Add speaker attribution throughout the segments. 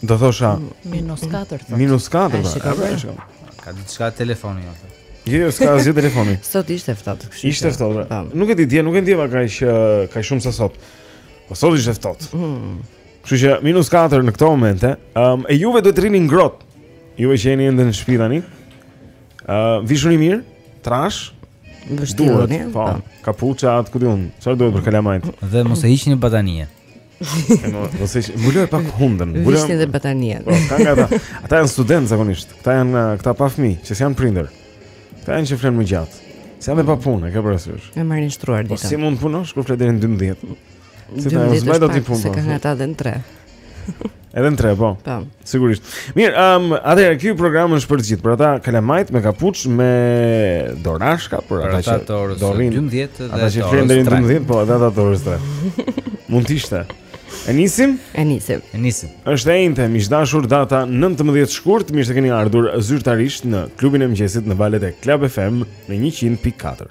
Speaker 1: Do thosha
Speaker 2: minus 4 thotë.
Speaker 1: Minus 4.
Speaker 2: Ai
Speaker 1: shikon.
Speaker 2: Ai
Speaker 1: shikon.
Speaker 3: Ka diçka telefoni jote.
Speaker 1: Jo, jo, s'ka asgjë telefoni.
Speaker 2: Sot ishte ftohtë, kështu.
Speaker 1: Ishte ftohtë.
Speaker 2: Po.
Speaker 1: Nuk e di dje, nuk e ndjeva kaq kaq shumë sa sot. Po sot ishte ftohtë. Mm. Kështu që minus 4 në këto momente. Ëm um, e juve duhet të rrini ngrohtë. Juve që jeni ende në shtëpi tani. Ë uh, vishuni mirë, trash.
Speaker 2: Vishini,
Speaker 1: po. po. Kapuçat, ku di un. Çfarë duhet për kalamajt?
Speaker 3: Dhe mos e hiqni batanien.
Speaker 1: Emo, do të thësh, mbuloj pak hundën, mbuloj.
Speaker 2: Vishni dhe batanien.
Speaker 1: Po, ka nga ata. Ata janë studentë zakonisht. Këta janë uh, këta pa fëmijë, që s'janë prindër. Këta janë që flenë më gjatë. Se janë dhe pa punë, e ke parasysh.
Speaker 2: E marrin shtruar
Speaker 1: po,
Speaker 2: ditën.
Speaker 1: Po si mund të punosh kur fle deri në 12? Si ta zgjidhë
Speaker 2: atë
Speaker 1: punë?
Speaker 2: Se
Speaker 1: po?
Speaker 2: ka nga ata dhe në 3.
Speaker 1: Edhe në tre, po.
Speaker 2: Po.
Speaker 1: Sigurisht. Mirë, ëm, um, atëherë ky program është për të gjithë, për ata kalamajt me kapuç, me dorashka, për ata që
Speaker 3: të orës 12 dhe
Speaker 1: të orës
Speaker 3: 3.
Speaker 1: Ata
Speaker 3: që flenë
Speaker 1: deri në 12, po, edhe ata të orës 3. Mund të ishte. E nisim?
Speaker 2: E nisim.
Speaker 3: E nisim.
Speaker 1: Është e enjte, miq të dashur, data 19 shkurt, mirë se keni ardhur zyrtarisht në klubin e mëngjesit në valët e Club FM në 100.4.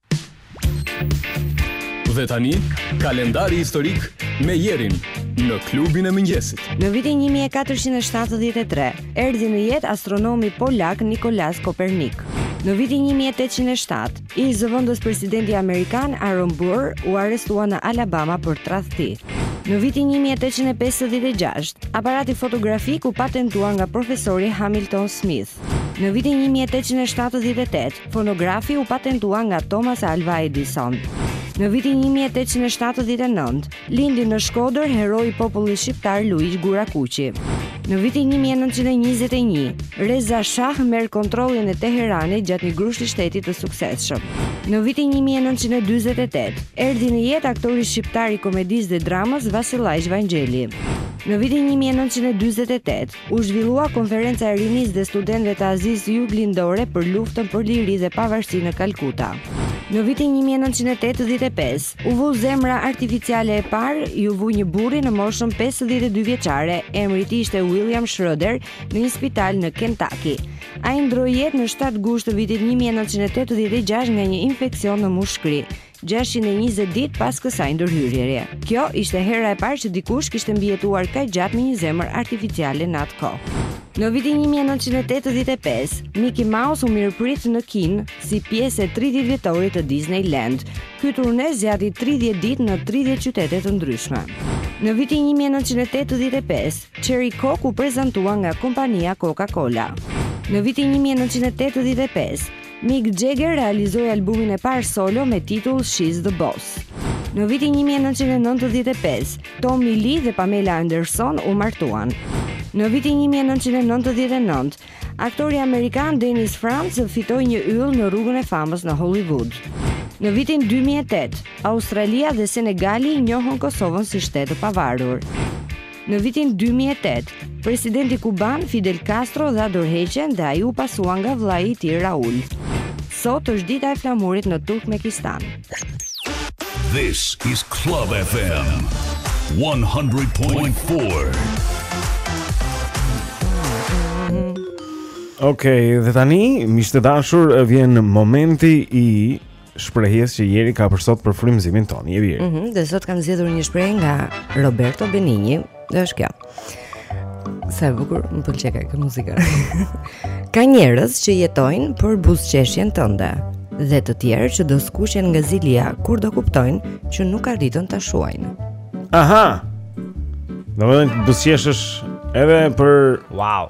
Speaker 4: Dhe
Speaker 5: tani, kalendari historik me Jerin në klubin e mëngjesit.
Speaker 2: Në vitin 1473, erdhi në jetë astronomi polak Nikolas Kopernik. Në vitin 1807, ish zëvendëspresidenti amerikan Aaron Burr u arrestua në Alabama për tradhti. Në vitin 1856, aparati fotografik u patentua nga profesori Hamilton Smith. Në vitin 1878, Fonografi u patentua nga Thomas Alva Edison. Në vitin 1879, lindi në Shkodër heroi i popullit shqiptar Luigj Gurakuqi. Në vitin 1921, Reza Shah merr kontrollin e Teheranit gjatë një grushti shteti të suksesshëm. Në vitin 1948, erdhi në jetë aktori shqiptar i komedisë dhe dramës Vasillaq Vangjeli. Në vitin 1948, U zhvillua konferenca e rinisë dhe studentëve të Azisë Juglindore për luftën për liri dhe pavarësi në Kalkuta. Në vitin 1985, u vu zemra artificiale e parë, iu vu një burri në moshën 52 vjeçare, emri i tij ishte William Schroeder, në një spital në Kentucky. Ai ndërroi jetë në 7 gusht të vitit 1986 nga një infeksion në mushkëri. gjashtëqind e njëzet ditë pas kësaj ndërhyrjeje. Kjo ishte hera e parë që dikush kishte mbijetuar kaq gjatë me një zemër artificiale në atë kohë. Në vitin një mijë e nëntëqind e tetëdhjetë e pesë, Mickey Mouse u mirëprit në Kinë si pjesë e tridhjetë vjetorit të Disneyland. Ky turne zgjati tridhjetë ditë në tridhjetë qytete të ndryshme. Në vitin një mijë e nëntëqind e tetëdhjetë e pesë, Cherry Coke u prezantua nga kompania Coca-Cola. Në vitin një mijë e nëntëqind e tetëdhjetë e pesë, Mick Jagger realizoi albumin e parë solo me titull She's the Boss. Në vitin 1995, Tommy Lee dhe Pamela Anderson u martuan. Në vitin 1999, aktori amerikan Dennis Franz fitoi një yll në rrugën e famës në Hollywood. Në vitin 2008, Australia dhe Senegali njohën Kosovën si shtet të pavarur. Në vitin 2008, presidenti kuban Fidel Castro dha dorëheqjen dhe ai u pasua nga vëllai i tij Raul. Sot është dita e flamurit në Turkmenistan.
Speaker 6: This is Club FM 100.4.
Speaker 7: Okej, okay, dhe tani, miq të dashur, vjen momenti i shprehjes që Jeri ka për sot për frymëzimin tonë. Jeri.
Speaker 8: Mhm, mm dhe sot kam zgjedhur një shprehje nga Roberto Benigni, dhe është kjo. Sa e bukur, më pëlqeka kjo muzikë. ka njerëz që jetojnë për buzëqeshjen tënde dhe të tjerë që do skuqen nga zilia kur do kuptojnë që nuk arritën ta shuajnë.
Speaker 7: Aha. Do të buzëqeshësh edhe për
Speaker 3: wow.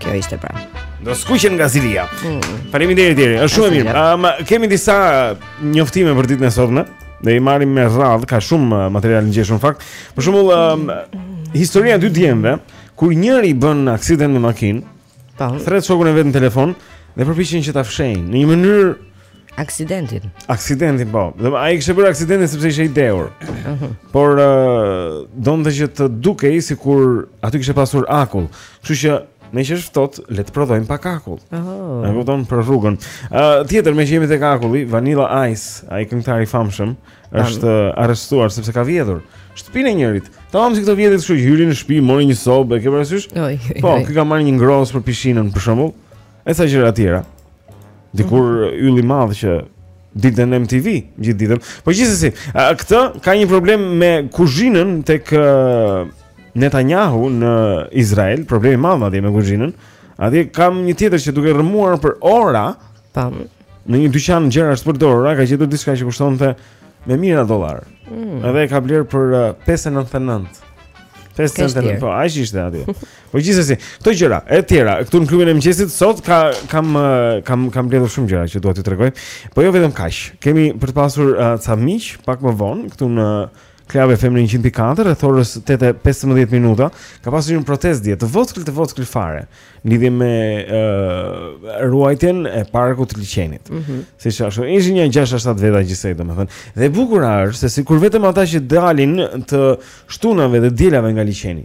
Speaker 7: Kjo ishte pra. Do
Speaker 8: skuqen nga zilia. Mm.
Speaker 7: Faleminderit Jeri. Është shumë mirë. Ëm um, kemi disa njoftime për ditën e sotme. Dhe i marrim me radhë, ka shumë uh, material ngjeshur në fakt. Për shembull, um, historia e dy djemve, kur njëri bën aksident me makinë, thërret shokun e vet në telefon dhe përpiqen që ta fshehin në një mënyrë
Speaker 8: Aksidentin.
Speaker 7: Aksidentin po. Dhe ai kishte bërë aksidentin sepse ishte i dehur. Mhm. Por uh, donte që të dukej sikur aty kishte pasur akull. Kështu që meqë është ftohtë, le të prodhojmë pak akull
Speaker 8: oh.
Speaker 7: E kupton për rrugën uh, Tjetër, meqë jemi tek akulli, Vanilla Ice ai këngëtari i famshëm është uh, arrestuar sepse ka vjedhur shtëpinë e njërit. Tamam si këto vjedhjet këtu, hyri në shpi, mori një sobë E ke parasysh? Po, ky ka marrë një ngrohës për pishinën për shembull E ca gjëra tjera. Dikur mm -hmm. yll i madh që dilte në MTV gjithë ditën. Po gjithsesi, këtu ka një problem me kuzhinën tek Netanyahu në Izrael, problem i madh atje me kuzhinën. Atje kam një tjetër që duke rrëmuar për ora,
Speaker 8: pam,
Speaker 7: në një dyqan gjërash të përdorura, ka gjetur diçka që kushtonte me mijëra dollarë.
Speaker 8: Mm.
Speaker 7: Edhe e ka blerë për 5.99. 5
Speaker 8: centën,
Speaker 7: po, aq ishte atje. Po gjithsesi, këto gjëra e të tjera, këtu në klubin e mëngjesit sot ka kam kam kam mbledhur shumë gjëra që dua t'ju tregoj. Po jo vetëm kaq. Kemi për të pasur uh, ca miq pak më vonë këtu në Club FM në 100.4 rreth orës 8:15 minuta. Ka pasur një protestë dje të vogël të vogël fare lidhje me uh, ruajtjen e parkut të liqenit.
Speaker 8: Mm
Speaker 7: -hmm. Siç ashtu, ishin një 6-7 veta gjithsej, domethënë. Dhe e bukura është se sikur vetëm ata që dalin të shtunave dhe dielave nga liqeni,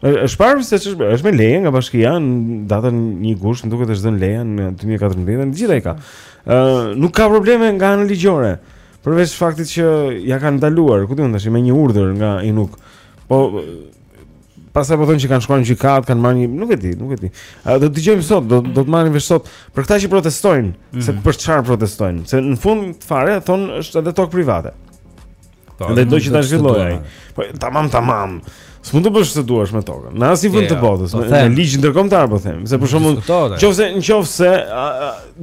Speaker 8: Është
Speaker 7: parë se ç'është bërë. Është me leje nga bashkia në datën 1 gusht, më duket është dhënë leja në 2014, të gjitha i ka. Ë nuk ka probleme nga ana ligjore. Përveç faktit që ja kanë ndaluar, punimet tash me një urdhër nga INUK. Po pastaj po thonë që kanë shkuar në gjykatë, kanë marrë një, nuk e di, nuk e di. A do të dëgjojmë sot, do do të marrim vesh sot për këta që protestojnë, mm -hmm. se
Speaker 3: mhm.
Speaker 7: për çfarë protestojnë, se në fund fare thonë është edhe tokë private.
Speaker 3: Po,
Speaker 7: dhe do që ta zhvilloj ai. Po tamam tamam. S'mund të bësh ç'të duash me tokën. Në asnjë vend të jo, botës,
Speaker 3: po
Speaker 7: në ligj ndërkombëtar po them, se për shembull, nëse nëse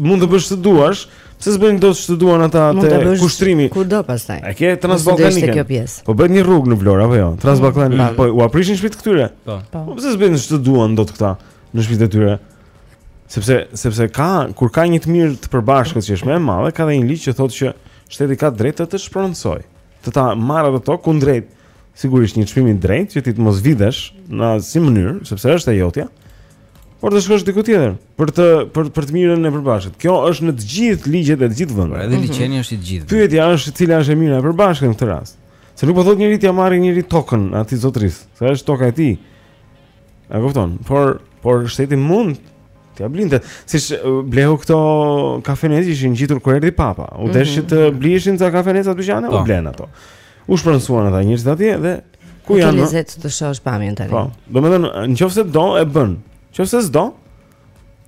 Speaker 7: mund të bësh ç'të duash, pse s'bëjnë dot ç'të duan ata te kushtrimi?
Speaker 8: Kudo pastaj?
Speaker 7: A ke Transballkanike? Po bëhet një rrugë në Vlorë apo jo? Transballkan,
Speaker 8: mm.
Speaker 7: po ua prishin shtëpitë këtyre.
Speaker 3: Po.
Speaker 7: po. po pse s'bëjnë ç'të duan dot këta në shtëpitë e tyre? Sepse sepse ka kur ka një të mirë të përbashkët që është më e madhe, ka dhe një ligj që thotë që Shteti ka të drejtë të të shpronësojë, të ta marrë atë tokë kundrejt sigurisht një çmimi të drejtë që ti të mos vidhesh në asnjë mënyrë, sepse është e jotja. Por të shkosh diku tjetër për të për për të mirën e përbashkët. Kjo është në të gjithë ligjet e të gjithë vendeve.
Speaker 3: Edhe liqeni është i të gjithëve.
Speaker 7: Pyetja është cila është e mira e përbashkët në këtë rast. Se nuk po thotë njëri t'ia marrë njëri tokën atij zotërisë, se është toka e tij. A kupton? Por por shteti mund t'ia blinte, siç bleu këto kafeneza që ishin ngjitur kur erdhi papa. U mhm. desh që të bliheshin ca kafeneza dyqane, u
Speaker 3: po.
Speaker 7: blenë ato. U shpronsuan ata njerëz atje dhe ku janë?
Speaker 8: Lezet të shohësh pamjen tani.
Speaker 7: Po. Domethënë, në qoftë se
Speaker 8: do e
Speaker 9: bën. Qoftë se s'do,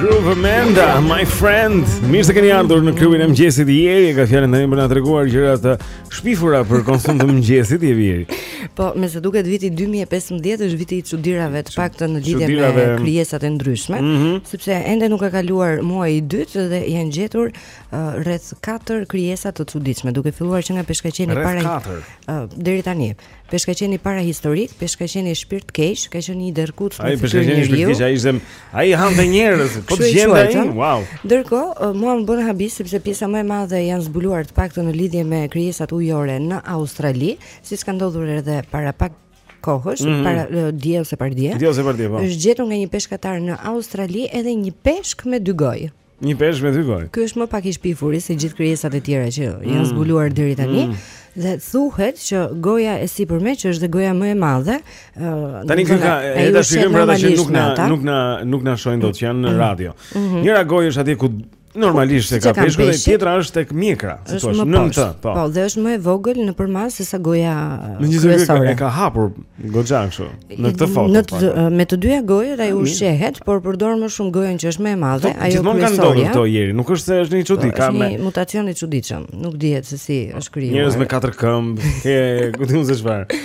Speaker 7: Groove Armada, my friend. Mirë se keni ardhur në klubin e mëngjesit. Jeri e ka fjalën tani për na treguar gjëra të shpifura për konsum të mëngjesit, jepi Jeri.
Speaker 2: Po, me sa duket viti 2015 është viti i çudirave të paktën në lidhje me krijesat e ndryshme,
Speaker 7: mm -hmm.
Speaker 2: sepse ende nuk ka kaluar muaji i dytë dhe janë gjetur rreth 4 krijesa të çuditshme, duke filluar që nga peshkaqeni para
Speaker 7: rreth 4
Speaker 2: uh, deri tani. Peshkaqeni parahistorik, peshkaqeni shpirtkeq, ka qenë një derkuc me fytyrë njeriu.
Speaker 7: Ai peshkaqeni shpirtkeq, ai ishte ai hante njerëz, po gjendë ai. Wow.
Speaker 2: Ndërkohë, uh, mua më bën habi sepse pjesa më e madhe janë zbuluar të paktën në lidhje me krijesat ujore në Australi, siç ka ndodhur edhe para pak kohësh,
Speaker 7: mm -hmm.
Speaker 2: para uh, dje ose pardje. Dje
Speaker 7: ose pardje, po.
Speaker 2: Është gjetur nga një peshkatar në Australi edhe një peshk me dy gojë.
Speaker 7: Një peshk me dy gojë.
Speaker 2: Ky është më pak i shpifur se gjithë krijesat e tjera që
Speaker 7: mm.
Speaker 2: janë zbuluar deri tani.
Speaker 7: Mm.
Speaker 2: Dhe thuhet që goja e sipërme që është dhe goja më e madhe, uh,
Speaker 7: tani
Speaker 2: këta
Speaker 7: të dashurit tanë që nuk na nuk na nuk na shohin dot që janë në mm. radio.
Speaker 2: Mm -hmm.
Speaker 7: Njëra gojë është atje ku normalisht e ka peshku dhe tjetra është tek mjekra, si thua, nën të, po.
Speaker 2: Po, dhe është më e vogël në përmasë se sa goja
Speaker 7: kryesore. Në një
Speaker 2: zë
Speaker 7: e ka hapur Goxha kështu. Në këtë foto.
Speaker 2: Në
Speaker 7: po,
Speaker 2: me të dyja gojët ai ushqehet, por përdor më shumë gojën që është më e madhe, ajo kryesorja.
Speaker 7: Gjithmonë kanë ndodhur këto Ieri, nuk është se është një çudi, ka
Speaker 2: një mutacion i çuditshëm. Nuk dihet se si është krijuar.
Speaker 7: Njerëz me katër këmbë, e ku di unë se çfarë.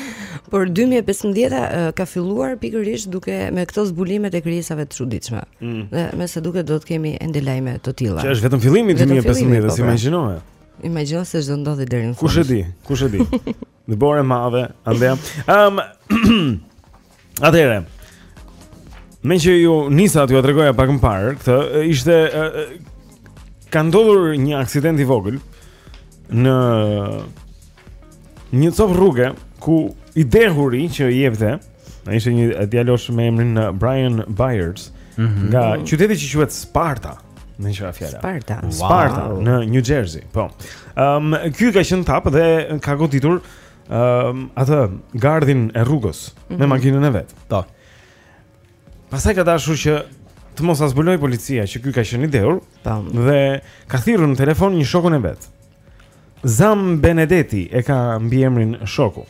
Speaker 2: Por 2015 ka filluar pikërisht duke me këto zbulimet e krijesave të çuditshme.
Speaker 7: Mm.
Speaker 2: Dhe me sa duket do të kemi ende lajme të tilla.
Speaker 7: Që është vetëm fillimi i 2015,
Speaker 2: po,
Speaker 7: si
Speaker 2: pra.
Speaker 7: imagjinoje.
Speaker 2: Imagjino se ç'do ndodhë deri në fund.
Speaker 7: Kush e di? Kush e di? Dëborë e madhe, andej. Um, Atëherë, meqë ju nisa t'jua tregoja pak më parë, këtë, ishte, ka ndodhur një aksident i vogël në një copë rruge ku i dehuri që i jepte, Ai ishte një djalosh me emrin uh, Brian Byers
Speaker 3: mm -hmm.
Speaker 7: nga qyteti që quhet Sparta. Në çfarë fjala?
Speaker 2: Sparta. Wow.
Speaker 7: Sparta në New Jersey. Po. Ëm um, ky ka qenë tap dhe ka goditur ëm um, atë gardhin e rrugës mm -hmm. me
Speaker 3: mhm.
Speaker 7: makinën e vet.
Speaker 3: Po.
Speaker 7: Pastaj ka dashur që të mos e zbulojë policia që ky ka qenë i dehur. Tam.
Speaker 2: Po.
Speaker 7: Dhe ka thirrur në telefon një shokun e vet. Zambenedetti e ka mbiemrin shoku.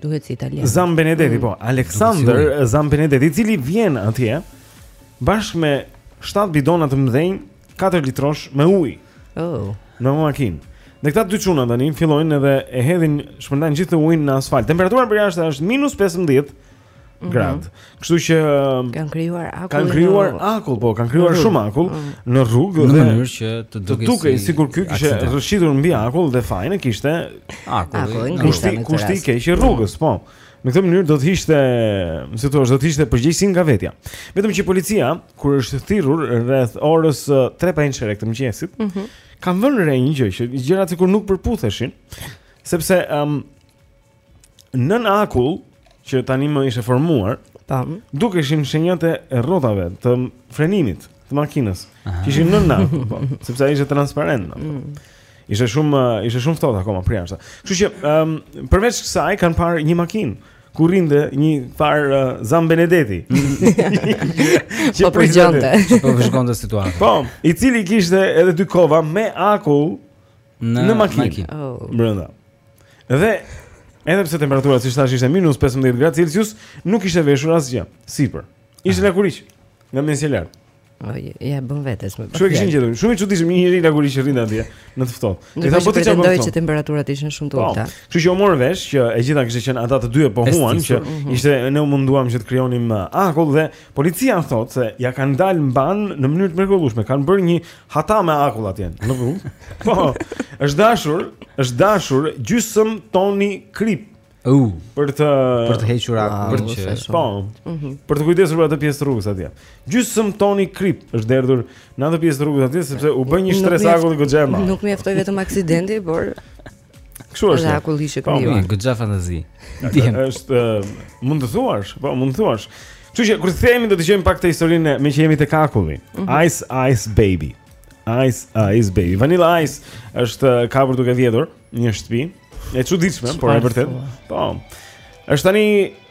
Speaker 2: Duket si italian.
Speaker 7: Zambenedetti,
Speaker 2: mm.
Speaker 7: po, Alexander Zambenedetti, i cili vjen atje bashkë me 7 bidona të mëdhenj, 4 litrosh me ujë.
Speaker 2: Oh.
Speaker 7: Në makinë. Dhe këta dy çuna tani fillojnë edhe e hedhin shpërndajnë gjithë ujin në asfalt. Temperatura përjashta është -15.
Speaker 2: Mhm.
Speaker 7: gradë. Kështu që um,
Speaker 2: kanë krijuar akull.
Speaker 7: Kanë krijuar akull, po, kanë krijuar shumë akull
Speaker 2: mhm.
Speaker 7: në rrugë
Speaker 3: në mënyrë që të dukej si dukej
Speaker 7: sikur ky kishte rrëshqitur mbi akull dhe fajin e kishte
Speaker 2: akulli.
Speaker 7: Kushti kushti i keq i rrugës, po. Në këtë mënyrë do të hiqte, si të thuash, do të hiqte përgjegjësinë nga vetja. Vetëm që policia kur është thirrur rreth orës 3 pa një çerek të mëngjesit,
Speaker 8: mm -hmm.
Speaker 7: kanë vënë re një gjë që gjërat sikur nuk përputheshin, sepse um, nën akull që tanimë ishte formuar,
Speaker 8: tam,
Speaker 7: dukeshin shenjat e rrotave të frenimit të makinës. Ah. Që ishin nën akull, po, sepse ai ishte transparent. Po.
Speaker 8: Mm.
Speaker 7: Ishte shumë ishte shumë ftohtë akoma përjashta. Kështu që ëm um, përveç kësaj kanë parë një makinë ku rrinte një farë uh, Zambenedetti. Që
Speaker 8: po përgjonte,
Speaker 3: po vëzhgonte situatën.
Speaker 7: Po, i cili kishte edhe dy kova me akull
Speaker 3: në,
Speaker 7: në makinë.
Speaker 8: Oh.
Speaker 7: Brenda. Dhe edhe pse temperatura siç thashë ishte minus -15 gradë Celsius, nuk ishte veshur asgjë sipër. Ishte lakuriq nga mesi e lart.
Speaker 8: Oh, ia bën vetes më.
Speaker 7: Kështu e kishin gjetur? Shumë i çuditshëm një njeri lakuriq që rrin atje në të ftohtë.
Speaker 8: I
Speaker 7: thanë
Speaker 8: po
Speaker 7: ti çfarë bën.
Speaker 8: që temperaturat ishin shumë të
Speaker 7: po,
Speaker 8: ulëta.
Speaker 7: Kështu që u mor vesh që e gjitha kishte qenë ata të dy e pohuan që
Speaker 8: mhm.
Speaker 7: ishte ne u munduam që të krijonim uh, akull dhe Policia thotë se ia kanë dalë mbanë në mënyrë të mrekullueshme, kanë bërë një hata me akull atje në rrugë. Po, është dashur, është dashur gjysëm toni krip.
Speaker 3: U, uh,
Speaker 7: për të
Speaker 3: për të hequr ah,
Speaker 7: akull
Speaker 3: që
Speaker 7: po.
Speaker 8: Mhm.
Speaker 7: Për të kujdesur për atë pjesë të rrugës atje. Gjysëm toni krip është derdhur në atë pjesë të rrugës atje sepse u bë një
Speaker 8: shtresë
Speaker 7: akulli goxha e madhe.
Speaker 8: Nuk mjaftoi vetëm aksidenti, por
Speaker 7: Kështu është.
Speaker 8: Ja akulli ishte,
Speaker 7: po,
Speaker 8: krijuar.
Speaker 7: Po,
Speaker 3: goxha fantazi.
Speaker 7: Është mund të thuash, po mund të thuash. Kështu që kur themi do të dëgjojmë pak të historinë meqë jemi tek akulli.
Speaker 8: Mm -hmm.
Speaker 7: Ice Ice Baby. Ice Ice Baby. Vanilla Ice është kapur duke vjedhur një shtëpi. E çuditshme, por e
Speaker 3: vërtetë.
Speaker 7: Po. Është tani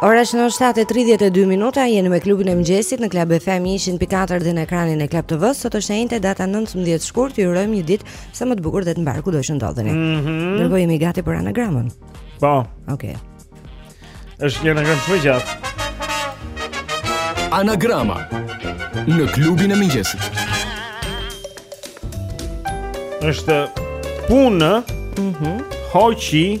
Speaker 7: Ora
Speaker 2: shënon 7:32 minuta, jeni me klubin e mëngjesit në Club FM 100.4 dhe në ekranin e Club TV-së. Sot është e enjte, data 19 shkurt, ju urojmë një ditë sa më të bukur dhe të mbarë kudo që ndodheni.
Speaker 7: Mm -hmm.
Speaker 2: Ndërkohë jemi gati për anagramën.
Speaker 7: Po.
Speaker 2: Okej. Okay.
Speaker 7: Është një anagram shumë i gjatë.
Speaker 5: Anagrama në klubin e mëngjesit.
Speaker 7: Është punë.
Speaker 2: Mhm. Mm Hoqi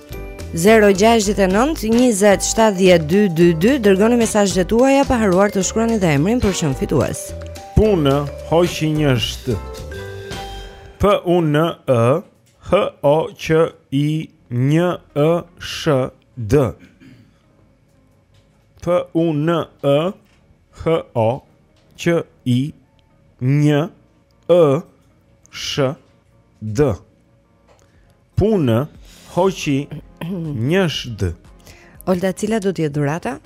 Speaker 2: 0-6-9-27-12-22 Dërgoni mesazhet tuaja pa harruar të shkruani dhe emrin për çmimin fitues
Speaker 7: Punë, hoqi njëshd P-U-N-E H-O-Q-I-N-E-S-H-D P-U-N-E H-O-Q-I-N-E-S-H-D Punë hoqi njëshd.
Speaker 2: Olta cila do të jetë dhurata?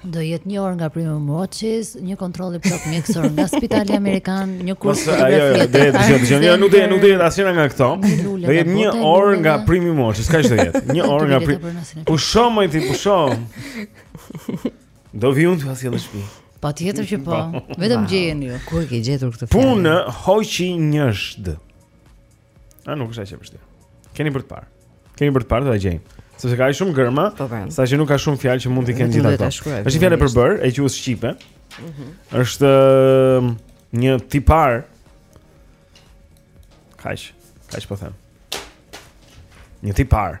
Speaker 10: Do jetë një orë nga Premium Watches, një kontroll i plotë mjekësor nga Spitali Amerikan, një kurs
Speaker 7: i rrjetit. Do jetë gjithë gjë. Nuk do jetë, nuk do jetë asnjë nga këto. Do jetë një orë nga Premium Watches, kaq do jetë. Një orë nga Premium. Pusho më ti, pusho. Do vij unë t'jua sjell në shpi.
Speaker 10: Patjetër që po, vetëm gjejeni ju.
Speaker 2: Ku e ke gjetur këtë fjalë?
Speaker 7: Punë hoqi njëshd. A nuk është aq e vështirë. Keni për të parë. Keni për të parë ta gjejmë. Sepse ka shumë gërma,
Speaker 2: po, po.
Speaker 7: sa që nuk ka shumë fjalë që mund t'i kenë gjithë ato. Është një fjalë
Speaker 2: e
Speaker 7: përbërë e gjuhës shqipe.
Speaker 2: Mhm.
Speaker 7: Është um, një tipar. Kaq. Kaq po them. Një tipar.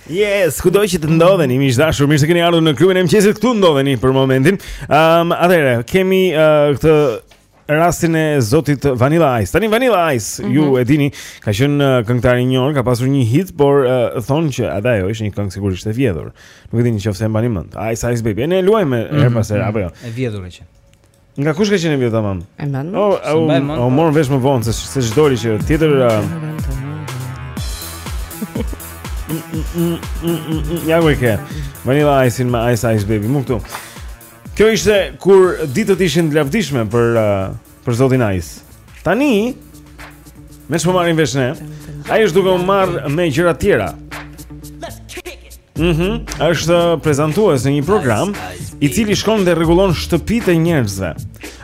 Speaker 7: Yes, kudo që të ndodheni, miq të dashur, mirë se keni ardhur në klubin e mëngjesit, këtu ndodheni për momentin um, Atëherë, kemi uh, këtë rastin e zotit Vanilla Ice Tani Vanilla Ice,
Speaker 2: mm -hmm.
Speaker 7: ju mhm. e dini, ka qënë uh, këngëtar i njohur, ka pasur një hit, por uh, thonë që edhe ajo ishte një këngë sigurisht e vjedhur Nuk e di në qoftë se e mbani mend, Ice Ice Baby, ne e luajmë mm -hmm. herë pas herë, apo jo
Speaker 3: E vjedhur e që
Speaker 7: Nga kush ka qenë video tamam?
Speaker 2: E mban.
Speaker 3: Oh,
Speaker 7: au, au
Speaker 3: po.
Speaker 7: morën vesh më vonë se se ç'doli gjë tjetër. Ja ku e ke. Vanilla Ice in my Ice Ice baby, më këtu. Kjo ishte kur ditët ishin të lavdishme për për zotin Ice. Tani me ç'po marrim vesh ne. Ai është duke u marr me gjëra të tjera. Mhm, mm është prezantues në një program i cili shkon dhe rregullon shtëpitë e njerëzve.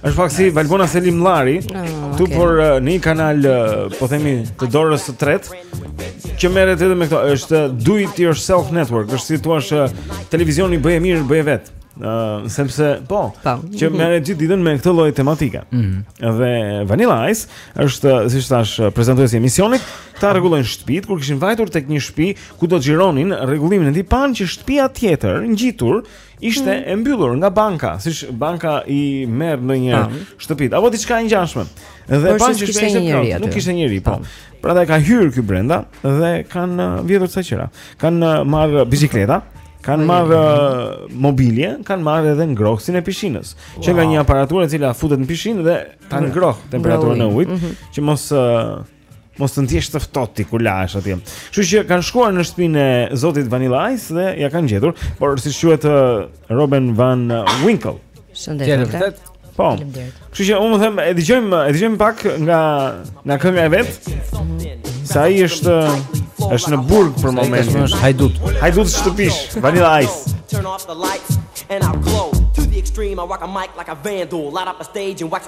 Speaker 7: Është pak si Valbona Selimllari,
Speaker 2: oh, ah,
Speaker 7: tu
Speaker 2: okay.
Speaker 7: por eh, në një kanal eh, po themi të dorës së tretë që merret edhe me këto, është eh, Do It Yourself Network, është si thua televizioni bëje mirë, bëje vetë. Ëh, uh, sepse po,
Speaker 2: po.
Speaker 7: që mhm. merret gjithë ditën me këtë lloj tematike.
Speaker 3: Ëh. Mm -hmm.
Speaker 7: Dhe Vanilla Ice është, siç thashë, prezantuesi i emisionit, t'i rregullojnë shtëpitë kur kishin vajtur tek një shtëpi ku do xhironin rregullimin e tij panë që shtëpia tjetër ngjitur ishte mm. e mbyllur nga banka, siç banka i merr
Speaker 2: ndonjë
Speaker 7: shtëpi apo diçka e ngjashme. Dhe panë
Speaker 2: që s'kishte njeri,
Speaker 7: nuk kishte njeri, po. Prandaj ka hyrë ky brenda dhe kanë uh, vjedhur ca gjëra. Kanë uh, marrë bicikleta, kanë marrë uh, mobilje, kanë marrë edhe ngrohësin e pishinës, që është një aparaturë e cila futet në pishinë dhe ta ngroh temperaturën e ujit,
Speaker 2: mhm.
Speaker 7: që mos Mos të ndjesh të ftohtë ti kur lahesh atje. Kështu që kanë shkuar në shtëpinë e zotit Vanilla Ice dhe ia kanë gjetur, por siç quhet uh, Robin Van Winkle.
Speaker 2: Shëndet.
Speaker 3: Shëndet.
Speaker 7: Po. Kështu që unë them, e dëgjojmë, e dëgjojmë pak nga nga kënga e vet. Se ai është është në burg për momentin.
Speaker 3: Është hajdut.
Speaker 7: Hajdut shtëpish, Vanilla Ice.
Speaker 11: Turn off the lights and I'll glow to the extreme I rock a mic like a vandal light up a stage and wax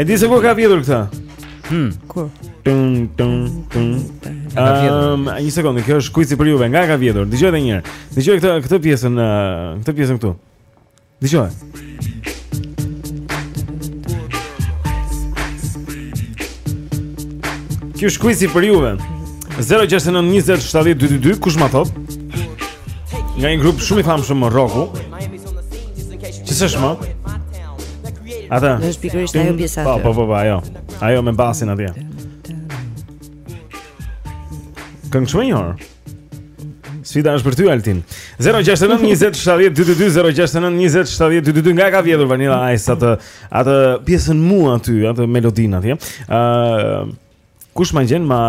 Speaker 7: E di se ku e ka vjedhur këtë?
Speaker 3: Hmm.
Speaker 2: Ku?
Speaker 7: Tum tum tum. Ehm, një sekondë, kjo është kuici për juve. Nga e ka vjedhur? Dëgjoje edhe një herë. Dëgjoje këtë këtë pjesën, këtë pjesën këtu. Dëgjoje. Kjo është kuici për juve. 069 20 70 222, kush ma thotë? Nga një grup shumë i famshëm rroku Që s'është më Ata Në
Speaker 2: është pikërisht ajo pjesa
Speaker 7: po,
Speaker 2: të
Speaker 7: Po, po, po, ajo Ajo me basin atje Këngë shumë e njohur Sfida është për ty Altin. 069 20 70 222 069 20 70 222 nga e ka vjedhur Vanilla Ice atë atë pjesën mua aty, atë melodinë atje. Ëh, uh, Kush ma gjen ma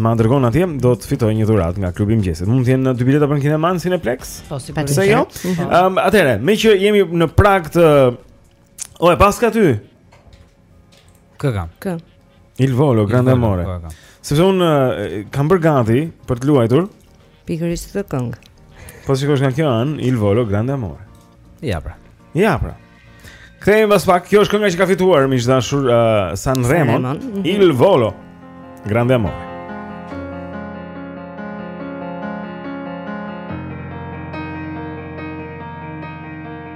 Speaker 7: ma dërgon atje do të fitojë një dhuratë nga klubi i mëngjesit. Mund të jenë dy bileta për në kinemanë Cineplex?
Speaker 10: Po sigurisht.
Speaker 7: Pse jo? Ëm po. um, atëherë, meqë jemi në prag të O e paske aty.
Speaker 3: Kë kam?
Speaker 8: Kë?
Speaker 7: Il volo grande amore. Sepse unë e kam bërë gati për të luajtur.
Speaker 8: Pikërisht këtë këngë.
Speaker 7: Po shikosh nga kjo anë Il Volo Grande Amore.
Speaker 3: Ja pra.
Speaker 7: Ja pra. Kthehemi pas pak. Kjo është kënga që ka fituar miq të dashur uh, San Remo.
Speaker 8: Mm -hmm.
Speaker 7: Il Volo
Speaker 12: Grande Amore.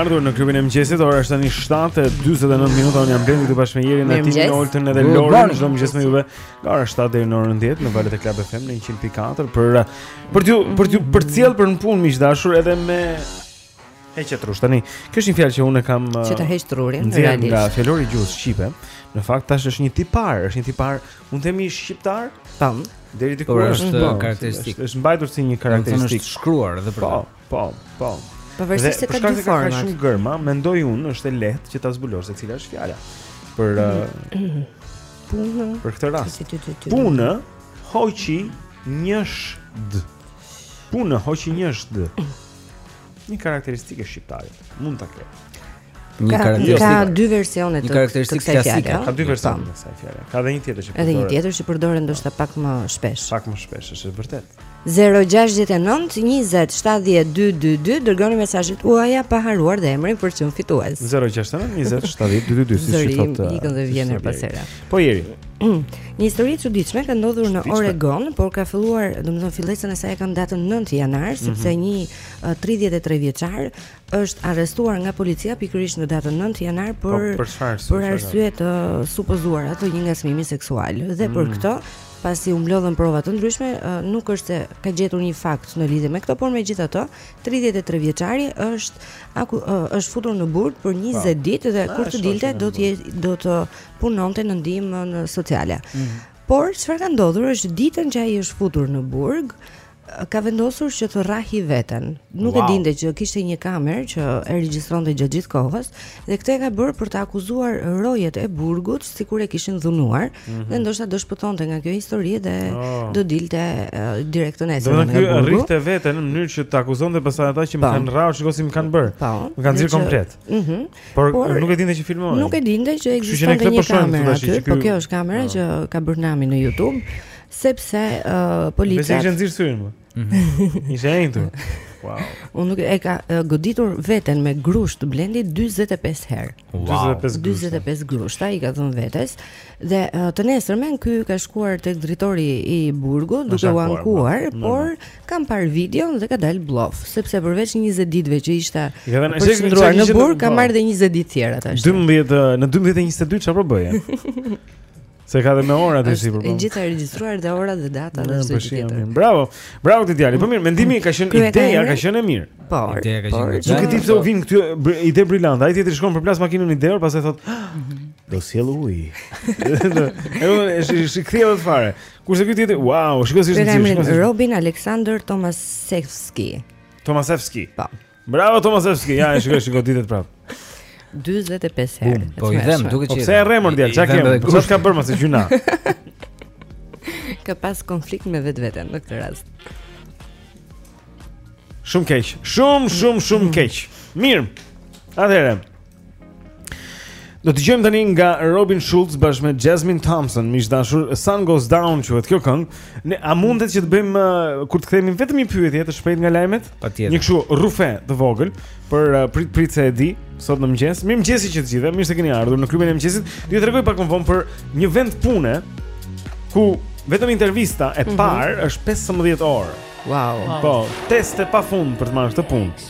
Speaker 7: ardhur në klubin e mëngjesit. Ora është tani 7:49 minuta. Unë jam Blendi këtu bashkë me Jerin,
Speaker 8: Atin,
Speaker 7: Oltën
Speaker 8: dhe
Speaker 7: Lorin. Çdo mëngjes me juve. Nga ora 7 deri në orën 10 në valët e Club FM në 100.4 për për t'ju për t'ju përcjell për në punë miq të dashur edhe me Heqje trush tani. Kjo është një fjalë që unë kam
Speaker 8: që të heq trurin realisht.
Speaker 7: Nga fjalori i gjuhës shqipe, në fakt tash është një tipar, është një tipar, mund të themi shqiptar,
Speaker 8: tan,
Speaker 7: deri diku
Speaker 3: po, është
Speaker 7: po,
Speaker 3: karakteristik.
Speaker 7: Është mbajtur si një karakteristikë.
Speaker 3: Është shkruar edhe për
Speaker 7: po,
Speaker 3: ta.
Speaker 7: Po, po, po.
Speaker 8: Pavarësisht se ka dy
Speaker 7: forma. Ka shumë gërma, mendoj unë është e lehtë që ta zbulosh se cila është fjala. Për mm.
Speaker 8: punë.
Speaker 7: Për këtë rast. Punë, hoqi njësh d. Punë, hoqi njësh d. Një karakteristikë e shqiptarit mund ta ketë.
Speaker 3: Një karakteristikë
Speaker 8: ka dy versione të karakteristikës
Speaker 3: klasike,
Speaker 7: ka dy versione të kësaj fjale. Ka edhe një tjetër që përdoret.
Speaker 8: Edhe një tjetër që përdoret ndoshta pak më shpesh.
Speaker 7: Pak më shpesh, është vërtet.
Speaker 2: 069 20 70 222 dërgoni mesazhet tuaja pa harruar dhe emrin për t'u shpallur fitues.
Speaker 7: 069 20 70 222 si thotë. Zëri
Speaker 2: ikën dhe vjen pas
Speaker 7: Po Jeri.
Speaker 2: Një histori e çuditshme ka ndodhur në Oregon, por ka filluar, domethënë fillesën e saj e ka në datën 9 janar, mhm. sepse
Speaker 7: mm
Speaker 2: -hmm. një 33 vjeçar është arrestuar nga policia pikërisht në datën 9 janar
Speaker 7: po, për po,
Speaker 2: për,
Speaker 7: për
Speaker 2: arsye të supozuara të një ngacmimi seksual. Dhe mm -hmm. për
Speaker 7: mhm.
Speaker 2: këtë pasi u mblodhën prova të ndryshme, nuk është se ka gjetur një fakt në lidhje me këtë, por megjithatë, 33 vjeçari është aku, është futur në burg për 20 ditë dhe kur të dilte do të do të punonte në ndihmën sociale.
Speaker 7: Mm -hmm.
Speaker 2: Por çfarë ka ndodhur është ditën që ai është futur në burg, ka vendosur që të rrahë veten. Nuk
Speaker 7: wow.
Speaker 2: e dinte që kishte një kamerë që e regjistronte gjatë gjithë kohës dhe këtë e ka bërë për të akuzuar rojet e burgut sikur e kishin dhunuar
Speaker 7: mm -hmm.
Speaker 2: dhe ndoshta do shpëtonte nga kjo histori dhe
Speaker 7: oh.
Speaker 2: do dilte uh, direkt nga
Speaker 7: burgu.
Speaker 2: Do
Speaker 7: të
Speaker 2: thotë
Speaker 7: rrihte veten në mënyrë që të akuzonte pastaj ata që më
Speaker 2: po.
Speaker 7: kanë rrahur, shiko si më kanë bërë.
Speaker 2: Po.
Speaker 7: Më kanë
Speaker 2: dhënë
Speaker 7: komplet.
Speaker 2: Mhm.
Speaker 7: Mm Por, por nuk e dinte që filmohej.
Speaker 2: Nuk e dinte që ekzistonte një
Speaker 7: po
Speaker 2: kamerë aty,
Speaker 7: ky...
Speaker 2: por kjo është kamera no. Po. që ka bërë namin në YouTube, sepse uh, policia.
Speaker 7: Besoj që nxir syrin. Po. Mhm. Ishte ai këtu. Wow.
Speaker 2: Unë nuk e ka uh, goditur veten me grusht Blendi 45 herë.
Speaker 7: Wow. 45 grusht.
Speaker 2: 45 grushta i ka dhënë vetes. Dhe të nesërmen ky ka shkuar tek drejtori i burgut duke u ankuar,
Speaker 7: po.
Speaker 2: por kam parë videon dhe ka dalë blof, sepse përveç 20 ditëve që ishte përqendruar në burg, ka
Speaker 7: po.
Speaker 2: marrë dhe 20 ditë tjera tash.
Speaker 7: 12 në 12:22 çfarë po bëje? Se ka dhe me ora të sipër.
Speaker 2: Është po. gjithë e regjistruar dhe ora dhe data dhe çdo gjë tjetër.
Speaker 7: Bravo. Bravo ti djali. Po mirë, mendimi ka qenë ideja, ka qenë e mirë.
Speaker 2: Po.
Speaker 3: Ideja ka qenë.
Speaker 7: Nuk e di pse u vin këtu ide brillante. Ai tjetri shkon përplas makinën në derë, pastaj thotë, Do sjell ujë. Ëh, është është kthjellët fare. Kurse ky tjetri, wow, shikoj si është. Është
Speaker 2: Robin Alexander Tomasevski.
Speaker 7: Tomasevski.
Speaker 2: Po.
Speaker 7: Bravo Tomasevski. Ja, e shikoj shikoj ditët prap.
Speaker 2: 45 herë.
Speaker 3: Po i them,
Speaker 2: duke
Speaker 3: qenë.
Speaker 7: Po pse e rremën djalë, çka ke? Po çka bën mos e gjyna.
Speaker 2: Ka pas konflikt me vetveten në këtë rast.
Speaker 7: Shumë keq. Shumë, shumë, shumë keq. Mirë. Atëherë, Do të dëgjojmë tani nga Robin Schulz bashkë me Jasmine Thompson miq të dashur Sun Goes Down quhet kjo këngë ne, A mundet që të bëjmë uh, Kur të kthehemi vetëm një pyetje të shpejtë nga lajmet
Speaker 3: Patjetër
Speaker 7: Një kështu rufe të vogël Për uh, prit prit se e di Sot në mëngjes Mirëmëngjesi që të gjithëve Mirë se keni ardhur në klubin e mëngjesit Do t'ju tregoj pak më vonë për një vend pune Ku vetëm intervista e
Speaker 2: mhm.
Speaker 7: parë mm -hmm. është 15 orë
Speaker 2: Wow, wow.
Speaker 7: Po, teste pafund për të marrë këtë punë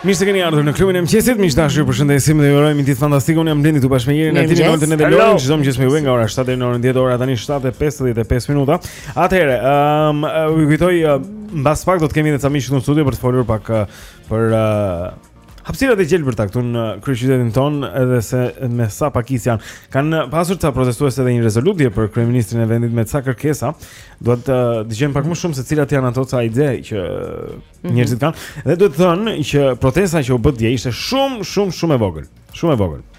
Speaker 7: Mirë se keni ardhur në klubin e mëngjesit. Miq të dashur, ju përshëndesim dhe ju urojmë një ditë fantastike. Unë jam Blendi këtu bashkë me Jerin,
Speaker 8: Altin,
Speaker 7: Olden dhe Lorin. Çdo mëngjes me ju nga ora 7 deri në orën 10 ora tani 7:55 minuta. Atëherë, ëm ehm, um, ju kujtoj uh, mbas pak do të kemi edhe ca miq në studio për të folur pak uh, për uh, hapësirat e gjelbërta këtu në kryeqytetin tonë, edhe se me sa pakica janë. Kanë pasur ca protestues edhe një rezolutë për kryeministrin e vendit me ca kërkesa. Do të uh, dëgjojmë pak më shumë se cilat janë ato ca ide që
Speaker 8: mhm.
Speaker 7: njerëzit kanë. Dhe duhet thënë që protesta që u bë dje ishte shumë shumë shumë e vogël. Shumë e vogël.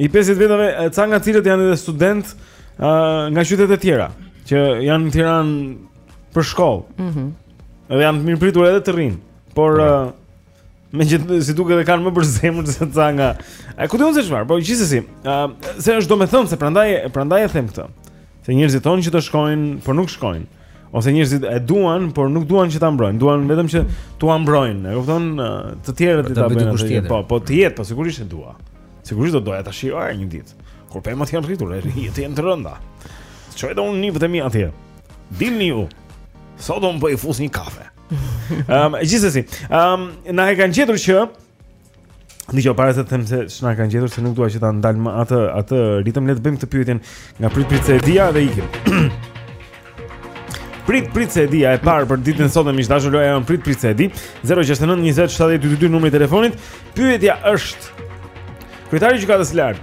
Speaker 7: I pesëdhjetë vetave, ca nga të cilët janë edhe studentë uh, nga qytete të tjera, që janë në Tiranë për shkollë.
Speaker 8: Mhm.
Speaker 7: Mm edhe janë të mirëpritur edhe të rrinë, por uh, me gjithë siç duket e kanë më për zemër se ca nga. A ku di unë se çfarë, po gjithsesi, uh, se është domethënë se prandaj prandaj e them këtë. Se njerëzit thonë që të shkojnë, por nuk shkojnë. Ose njerëzit e duan, por nuk duan që ta mbrojnë, duan vetëm që ta mbrojnë. E kupton? Të tjerët
Speaker 3: ta
Speaker 7: bëjnë. Po, po të jetë, po sigurisht e dua. Sigurisht do doja ta shija një ditë. Kur pemët të jenë rritur, të jenë të rënda. Çoj edhe unë nipët e mia atje. Dilni ju. Sot do më fus një kafe. Ehm, um, gjithsesi, ehm, um, na e kanë gjetur që ndëgjo para se të them se ç'na kanë gjetur se nuk dua që ta ndalim atë atë ritëm le të bëjmë këtë pyetjen nga prit prit se e dija dhe ikim. Prit prit se e dija e parë për ditën e sotme miq të dashur loja jonë prit prit se e di 069 20 70 222 numri i telefonit. Pyetja është Kryetari i Gjykatës së Lartë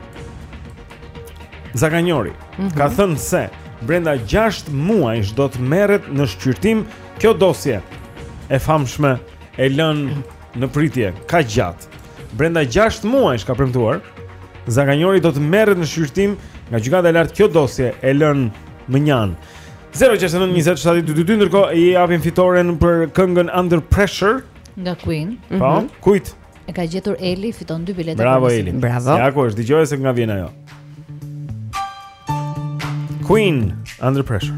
Speaker 7: Zaganjori
Speaker 8: mm -hmm.
Speaker 7: ka thënë se brenda 6 muajsh do të merret në shqyrtim kjo dosje e famshme e lënë në pritje kaq gjatë. Brenda 6 muajsh ka premtuar, Zaganjori do të merret në shqyrtim nga Gjykata e Lartë. Kjo dosje e lënë mënjanë. 0692070222 ndërkohë i japim fitoren për këngën Under Pressure
Speaker 10: nga Queen.
Speaker 7: Po, mm -hmm. kujt?
Speaker 10: E ka gjetur Eli, fiton dy bileta për Bravo
Speaker 7: Eli.
Speaker 10: Bravo.
Speaker 7: Ja ku është, dëgjoje se nga vjen ajo. Queen Under Pressure.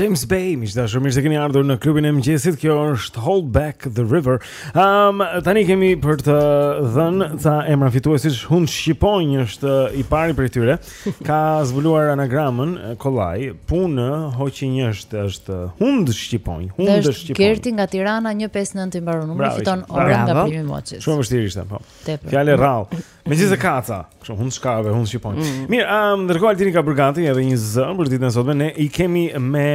Speaker 7: James Bay, miq të dashur, mirë se keni ardhur në klubin e mëngjesit. Kjo është Hold Back the River. Ehm, um, tani kemi për të dhënë ca emra fituesish. Hundëshqiponjë është i pari prej tyre. Ka zbuluar anagramën kollaj, punë hoqi
Speaker 10: një
Speaker 7: është
Speaker 10: është
Speaker 7: hundëshqiponjë, hundëshqiponjë.
Speaker 10: Gerti nga Tirana 159 i mbaron numri fiton orën nga primi Moçi.
Speaker 7: Shumë e vështirë ishte po. Fjalë e rrallë. Megjithëse ka ca, kështu hundëshkabë, hundëshqiponjë.
Speaker 10: Mm.
Speaker 7: Mirë, um, ndërkohë Altini ka bërë gati edhe një zë për ditën e sotme. Ne i kemi me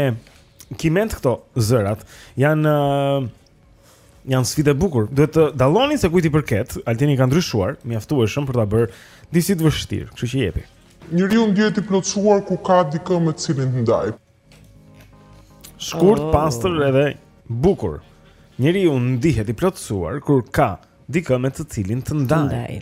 Speaker 7: kimet këto zërat. Janë uh, Janë sfidë e bukur. Duhet të dalloni se kujt i përket. Altini e ka ndryshuar, mjaftueshëm për ta bërë disi të vështirë, kështu që jepi.
Speaker 13: Njeriu ndihet i plotësuar kur ka dikë me të cilin të ndaj.
Speaker 7: Shkurt,
Speaker 13: oh.
Speaker 7: pastër edhe bukur. Njeriu ndihet i plotësuar kur ka dikë me të cilin të ndaj.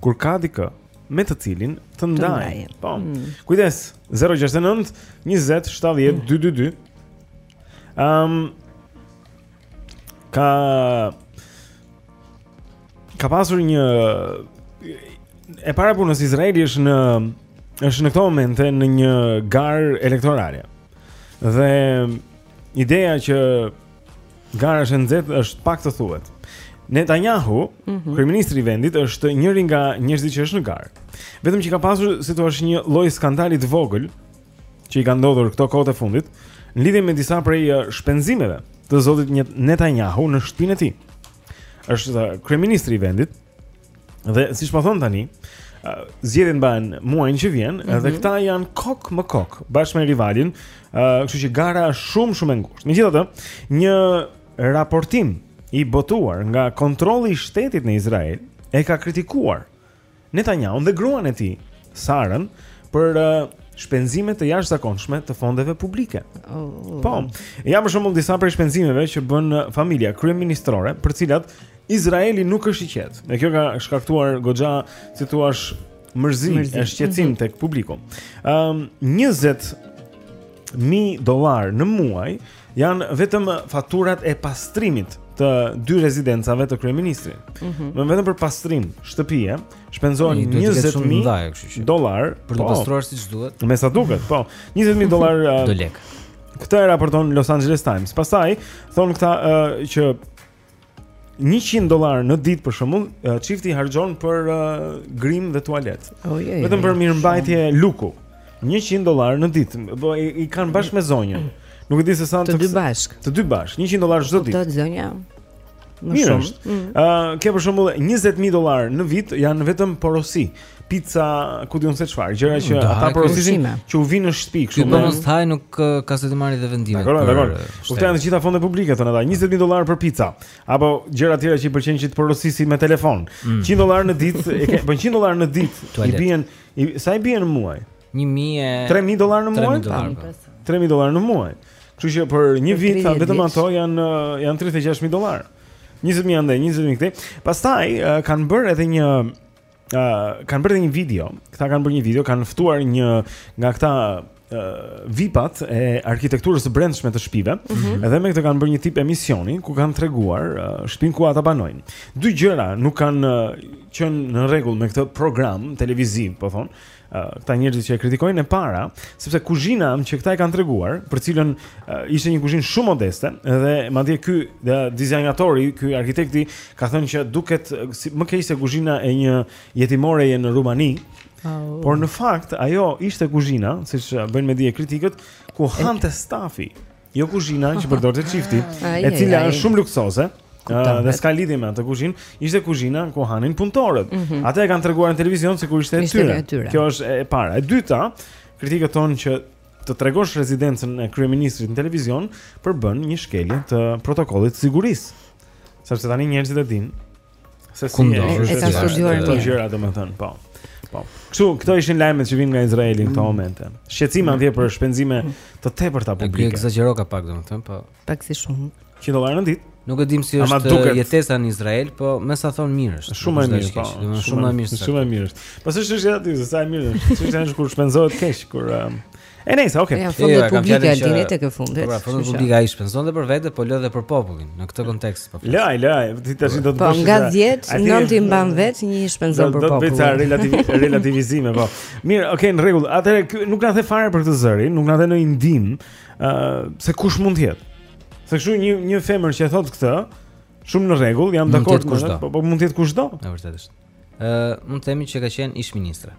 Speaker 7: Kur ka dikë me të cilin të ndaj. Po.
Speaker 2: Mm.
Speaker 7: Kujdes, 069 20 70 222. Ehm ka ka pasur një e para punës Izraeli është në është në këto momente në një garë elektorale. Dhe Ideja që gara është e nxehtë është pak të thuhet. Netanyahu,
Speaker 8: mm -hmm.
Speaker 7: kryeministri i vendit, është njëri nga njerëzit që është në garë. Vetëm që ka pasur si të thuash një lloj skandali të vogël që i ka ndodhur këto kohët e fundit në lidhje me disa prej uh, shpenzimeve të zotit Netanyahu në shtëpinë e tij. Është uh, kryeministri i vendit, Dhe siç më po thon tani, zgjedhjet bëhen muajin që vjen
Speaker 8: mm -hmm.
Speaker 7: dhe këta janë kok më kok bashkë me rivalin, uh, kështu që gara është shumë shumë e ngushtë. Megjithatë, një raportim i botuar nga kontrolli i shtetit në Izrael e ka kritikuar Netanyahun dhe gruan e tij Sarën për uh, shpenzime të jashtëzakonshme të fondeve publike.
Speaker 8: Oh.
Speaker 7: Po, ja për shembull disa prej shpenzimeve që bën familja kryeministrore, për të cilat Izraeli nuk është i qetë. Dhe kjo ka shkaktuar goxha, si të thuash, mërzi,
Speaker 8: mërzi.
Speaker 7: e shqetësim
Speaker 8: mm -hmm.
Speaker 7: tek publiku. Ëm um, 20 mijë dollar në muaj Janë vetëm faturat e pastrimit të dy rezidencave të kryeministrit.
Speaker 3: Ëh.
Speaker 7: Mm -hmm. Vetëm për pastrim shtëpie shpenzohen 20000 dollar
Speaker 3: për të po. pastruar siç duhet.
Speaker 7: Me sa duket, po. 20000 dollar
Speaker 3: do lek.
Speaker 7: Këtë e raporton Los Angeles Times. Pastaj thon këta uh, që 100 dollar në ditë për shembull, çifti harxhon për uh, grim dhe tualet.
Speaker 8: Oh, je, je,
Speaker 7: Vetëm për mirëmbajtje luku. 100 dollar në ditë. Po i, i kanë bashkë me zonjën. Nuk e di se sa
Speaker 8: të dy bashk.
Speaker 7: Të dy bashk, 100 dollar çdo po ditë.
Speaker 8: Të zonja. Më shumë.
Speaker 7: Ëh,
Speaker 8: mm.
Speaker 7: uh, ke për shembull 20000 dollar në vit janë vetëm porosi. pizza, ku di unë se çfarë, gjëra mm, që
Speaker 3: mm,
Speaker 7: ata porosisin që u vijnë në shtëpi kështu. Ti
Speaker 3: mos ha nuk ka si të marrë dhe vendime.
Speaker 7: Dakor, dakor. Po janë të gjitha fonde publike thonë ata, 20000 dollarë për pizza, apo gjëra të tjera që i pëlqen që të porosisin me telefon. 100 mm. dollarë në ditë, e kanë po 100 dollarë në ditë i bien, sa i bien në muaj?
Speaker 3: 1000
Speaker 7: 3000 dollarë në muaj?
Speaker 3: 3000
Speaker 7: dollarë në muaj. Kështu që për një vit vetëm ato janë janë 36000 dollarë. 20000 andej, 20000 këtej. Pastaj kanë bërë edhe një ë uh, kanë bërë një video. Këta kanë bërë një video, kanë ftuar një nga këta vipat e arkitekturës së brendshme të shtëpive.
Speaker 8: Mm -hmm.
Speaker 7: Edhe me këtë kanë bërë një tip emisioni ku kanë treguar uh, shtëpinë ku ata banojnë. Dy gjëra nuk kanë uh, qenë në rregull me këtë program televiziv, po thon, këta njerëzit që e kritikojnë e para, sepse kuzhina që këta e kanë treguar, për cilën uh, ishte një kuzhinë shumë modeste dhe madje ky dizajnatori, ky arkitekti ka thënë që duket si, më keq se kuzhina e një jetimoreje në Rumani.
Speaker 8: Oh.
Speaker 7: Por në fakt ajo ishte kuzhina, siç bëjnë me dije kritikët, ku hante stafi. Jo kuzhina që përdorte çifti, e cila është shumë luksoze. Uh, dhe s'ka lidhje me atë kuzhinë, ishte kuzhina ku hanin punëtorët.
Speaker 8: Mm -hmm.
Speaker 7: Ata e kanë treguar në televizion sikur ishte e tyre. Kjo është e para. E dyta, kritikët thonë që të tregosh rezidencën e kryeministrit në televizion përbën një shkelje të protokollit të sigurisë. Sepse tani njerëzit e dinë Se si
Speaker 3: e ka studiuar
Speaker 7: këto gjëra, domethënë, po. Po. Kështu, këto ishin lajmet që vijnë nga Izraeli në këto mm. momente. Shqetësim mm. atje për shpenzime të tepërta publike.
Speaker 3: Kjo ekzagjeruar pak domethënë, po.
Speaker 8: Pak si shumë.
Speaker 7: 100 dollarë në ditë.
Speaker 3: Nuk e dimë si është
Speaker 7: duket...
Speaker 3: jetesa në Izrael, po me sa thonë mirë është.
Speaker 7: Shumë e mirë, po.
Speaker 3: Shumë e mirë.
Speaker 7: Shumë e mirë. Pastaj është gjëja aty, sa e mirë është. Çështja është kur shpenzohet keq, kur um, E nejse, okay.
Speaker 8: Ja, fondet
Speaker 3: jo,
Speaker 8: publike Altini tek e fundit.
Speaker 3: Po,
Speaker 8: fondi
Speaker 3: publik ai shpenzon dhe për vete, po lë dhe për popullin në këtë kontekst. Po.
Speaker 7: Lë, lë, ti tash do të bësh.
Speaker 8: Po
Speaker 7: nga
Speaker 8: 10, 9 t'i mban vetë, një shpenzon për popullin.
Speaker 7: Do të bëj ca relativ relativizime, po. Mirë, okay, në rregull. Atëherë ky nuk na the fare për këtë zërin, nuk na the një ndihmë, ë, se kush mund të jetë. Se kështu një një femër që e thotë këtë, shumë në rregull, jam dakord me po, po mund të jetë kushdo.
Speaker 3: Është vërtetë. Ë, mund të themi që ka qenë ish-ministre.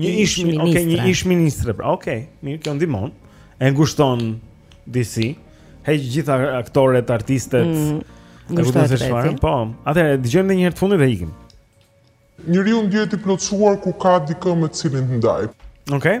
Speaker 7: Një ish, okay, një ish-ministre. Pra, okay, mirë, kjo ndihmon. E ngushton disi. Heq gjithë aktorët, artistët.
Speaker 8: Mm, ngushton
Speaker 7: se çfarë. Po, atëherë dëgjojmë edhe një herë të fundit dhe ikim.
Speaker 13: Njeriu
Speaker 7: ndihet i plotësuar kur ka dikë me të cilin të
Speaker 14: ndajë. Okej, okay.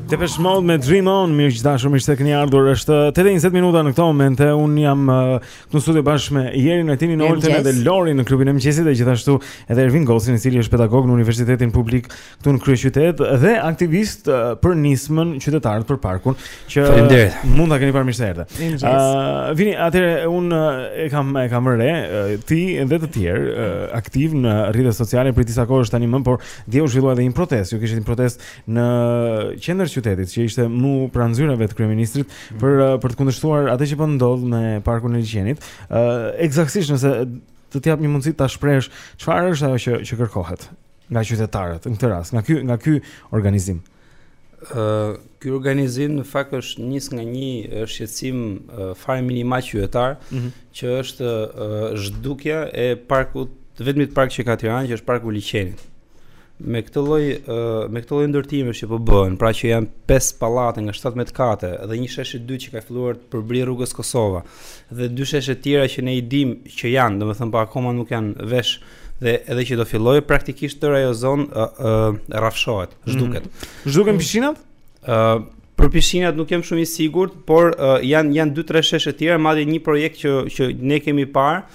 Speaker 7: Depeche Mode me Dream On, miq të dashur, mirë se këni ardhur, është 8.20 minuta në këto momente, unë jam uh, këtu në studio bashkë me Jerin, Altinin,
Speaker 2: Oltën
Speaker 7: edhe Lorin në klubin e mëngjesit dhe gjithashtu edhe Ervin Gocin, i cili është pedagog në Universitetin Publik këtu në kryeqytet dhe aktivist uh, për nismën qytetarët për parkun që
Speaker 15: Faleminderit.
Speaker 7: mund ta keni parë mirë se erdhe. Uh, Vini, atëherë, unë uh, e kam, e kam vënë re, uh, ti dhe të tjerë uh, aktivë në rrjete sociale për disa kohësh tanimë, por dje u zhvillua edhe një protestë, ju kishit një protestë në qendër të qytetit që ishte mu pranë zyrave të kryeministrit mm. për eh, për të kundërshtuar atë që po ndodh me parkun e liqenit. Ë uh, eh, ekzaktësisht nëse të të jap një mundësi ta shprehësh çfarë është ajo që që kërkohet nga qytetarët në këtë rast, nga ky nga ky organizim.
Speaker 16: Ë uh, ky organizim në fakt është nisur nga një eh, shqetësim uh, fare minimal qytetar
Speaker 7: mm -hmm.
Speaker 16: që është uh, zhdukja e parkut të vetmit park që ka Tirana që është parku i Liqenit. Me këtë lloj me këtë lloj ndërtimesh që po bëhen, pra që janë 5 pallate nga 17 kate dhe një shesh i dytë që ka filluar përbri rrugës Kosova dhe dy sheshe të tjera që ne i dimë që janë, domethënë pa po akoma nuk janë vesh dhe edhe që do fillojë praktikisht tërë ajo zonë ë rrafshohet, mhm. zhduket.
Speaker 7: Mm -hmm. Zhduken pishinat?
Speaker 16: ë uh, Për pishinat nuk jam shumë i sigurt, por uh, janë janë dy tre sheshe të tjera, madje një projekt që që ne kemi parë,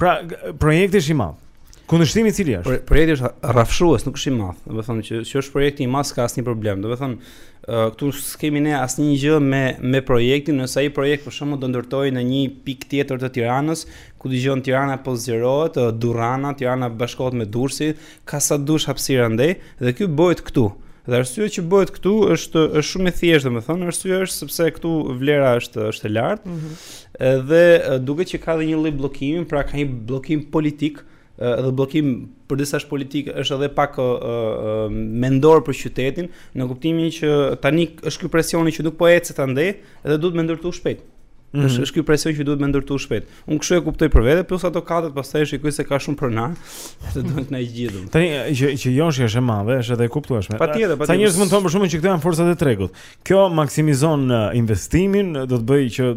Speaker 7: Pra, projekti është i madh. Kundërshtimi i cili është?
Speaker 16: Projekti është rrafshues, nuk është i madh. Domethënë që që është projekti i madh s'ka asnjë problem. Domethënë këtu s'kemi ne asnjë gjë me me projektin, nëse ai projekt për shembull do ndërtohej në një pikë tjetër të Tiranës, ku dëgjon Tirana po zgjerohet, Durrana, Tirana bashkohet me Durrësin, Ka sa dush hapësirë andej dhe ky bëhet këtu. Dhe arsyeja që bëhet këtu është është shumë e thjeshtë, domethënë arsyeja është sepse këtu vlera është është e lartë. Mm -hmm. Dhe duket që ka dhe një lloj bllokimi, pra ka një bllokim politik dhe bllokim për disa është politik, është edhe pak uh, uh, mendor për qytetin, në kuptimin që tani është ky presioni që nuk po ecet andej dhe duhet me ndërtu shpejt.
Speaker 7: Mm -hmm.
Speaker 16: Është është ky presion që duhet me ndërtu shpejt. Unë kështu e kuptoj për vete, plus ato katet pastaj e shikoj se ka shumë pronarë, se duhet të na gjithë.
Speaker 7: Tani që që joshja është e madhe, është edhe e kuptueshme.
Speaker 16: Patjetër, patjetër.
Speaker 7: Ca njerëz mund të thonë për shembull që këto janë forcat e tregut. Kjo maksimizon uh, investimin, do të bëjë që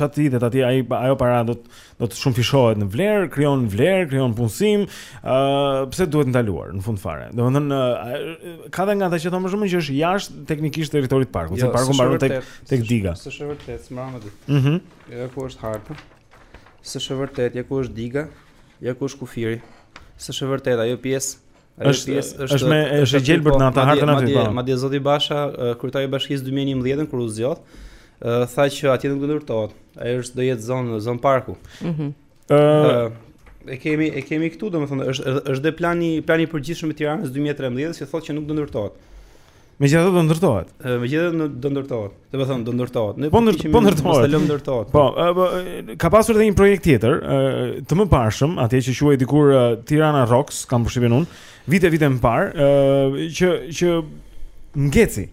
Speaker 7: ç'të hidhet aty ai ajo para do të do të shumëfishohet në vlerë, krijon vlerë, krijon punësim, ë uh, pse duhet ndaluar në fund fare. Domethënë uh, ka dhe nga ata që thonë për shembull që është jashtë teknikisht territorit të parkut, jo, se parku mbaron tek tek diga.
Speaker 16: S'është e vërtetë, s'mbaron aty.
Speaker 7: Mhm.
Speaker 16: Ja ku është harta. S'është e vërtetë, ja ku është diga, ja ku është kufiri. S'është e vërtetë, ajo pjesë
Speaker 7: është
Speaker 16: pjesë
Speaker 7: është është
Speaker 16: me
Speaker 7: të
Speaker 16: gjelbër
Speaker 7: në atë hartën aty po.
Speaker 16: Madje zoti Basha, kryetar i bashkisë 2011 kur u zgjodh, tha që atje nuk do ndërtohet. Ai është do jetë zonë zonë parku.
Speaker 8: Mhm.
Speaker 16: Ëh e kemi e kemi këtu domethënë është është dhe plani plani i përgjithshëm i Tiranës 2013 që thotë që nuk do ndërtohet.
Speaker 7: Megjithatë do ndërtohet.
Speaker 16: Megjithatë do ndërtohet. Domethënë, do ndërtohet. Ne
Speaker 7: po, po ndërtohet.
Speaker 16: Po ndërtohet. ndërtohet.
Speaker 7: Po, po, ka pasur edhe një projekt tjetër, të mëparshëm, atje që quhej dikur Tirana Rocks, kam përshtypjen unë, vite, vite më parë, që, që ngeci.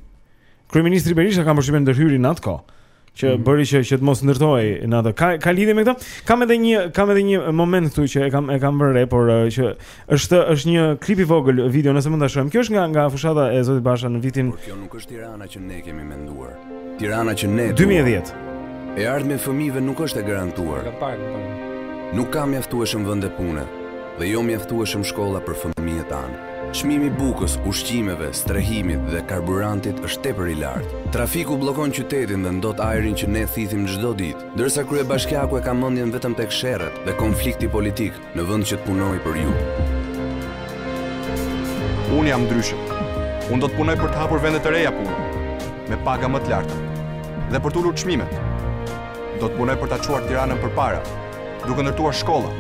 Speaker 7: Kryeministri Berisha kam përshtypjen ndërhyri në atë kohë. që
Speaker 16: mm.
Speaker 7: bëri që që të mos ndërtohej në atë. Ka ka lidhje me këtë? Kam edhe një kam edhe një moment këtu që e kam e kam vënë re, por uh, që është është një klip i vogël video nëse mund ta shohim. Kjo është nga nga fushata e Zotit Basha në vitin Por
Speaker 17: kjo nuk është Tirana që ne kemi ëndërruar. Tirana që ne
Speaker 7: 2010.
Speaker 17: E ardhmja e fëmijëve nuk është e garantuar.
Speaker 16: Ka pak po.
Speaker 17: Nuk ka mjaftueshëm vende pune dhe jo mjaftueshëm shkolla për fëmijët tanë. Çmimi i bukës, ushqimeve, strehimit dhe karburantit është tepër i lartë. Trafiku bllokon qytetin dhe ndot ajrin që ne thithim çdo ditë, ndërsa kryebashkiaku e ka mendjen vetëm tek sherret dhe konflikti politik, në vend që të punojë për ju.
Speaker 18: Unë jam ndryshe. Unë do të punoj për të hapur vende të reja pune, me paga më të larta dhe për të ulur çmimet. Do të punoj për ta çuar Tiranën përpara. duke ndërtuar shkolla,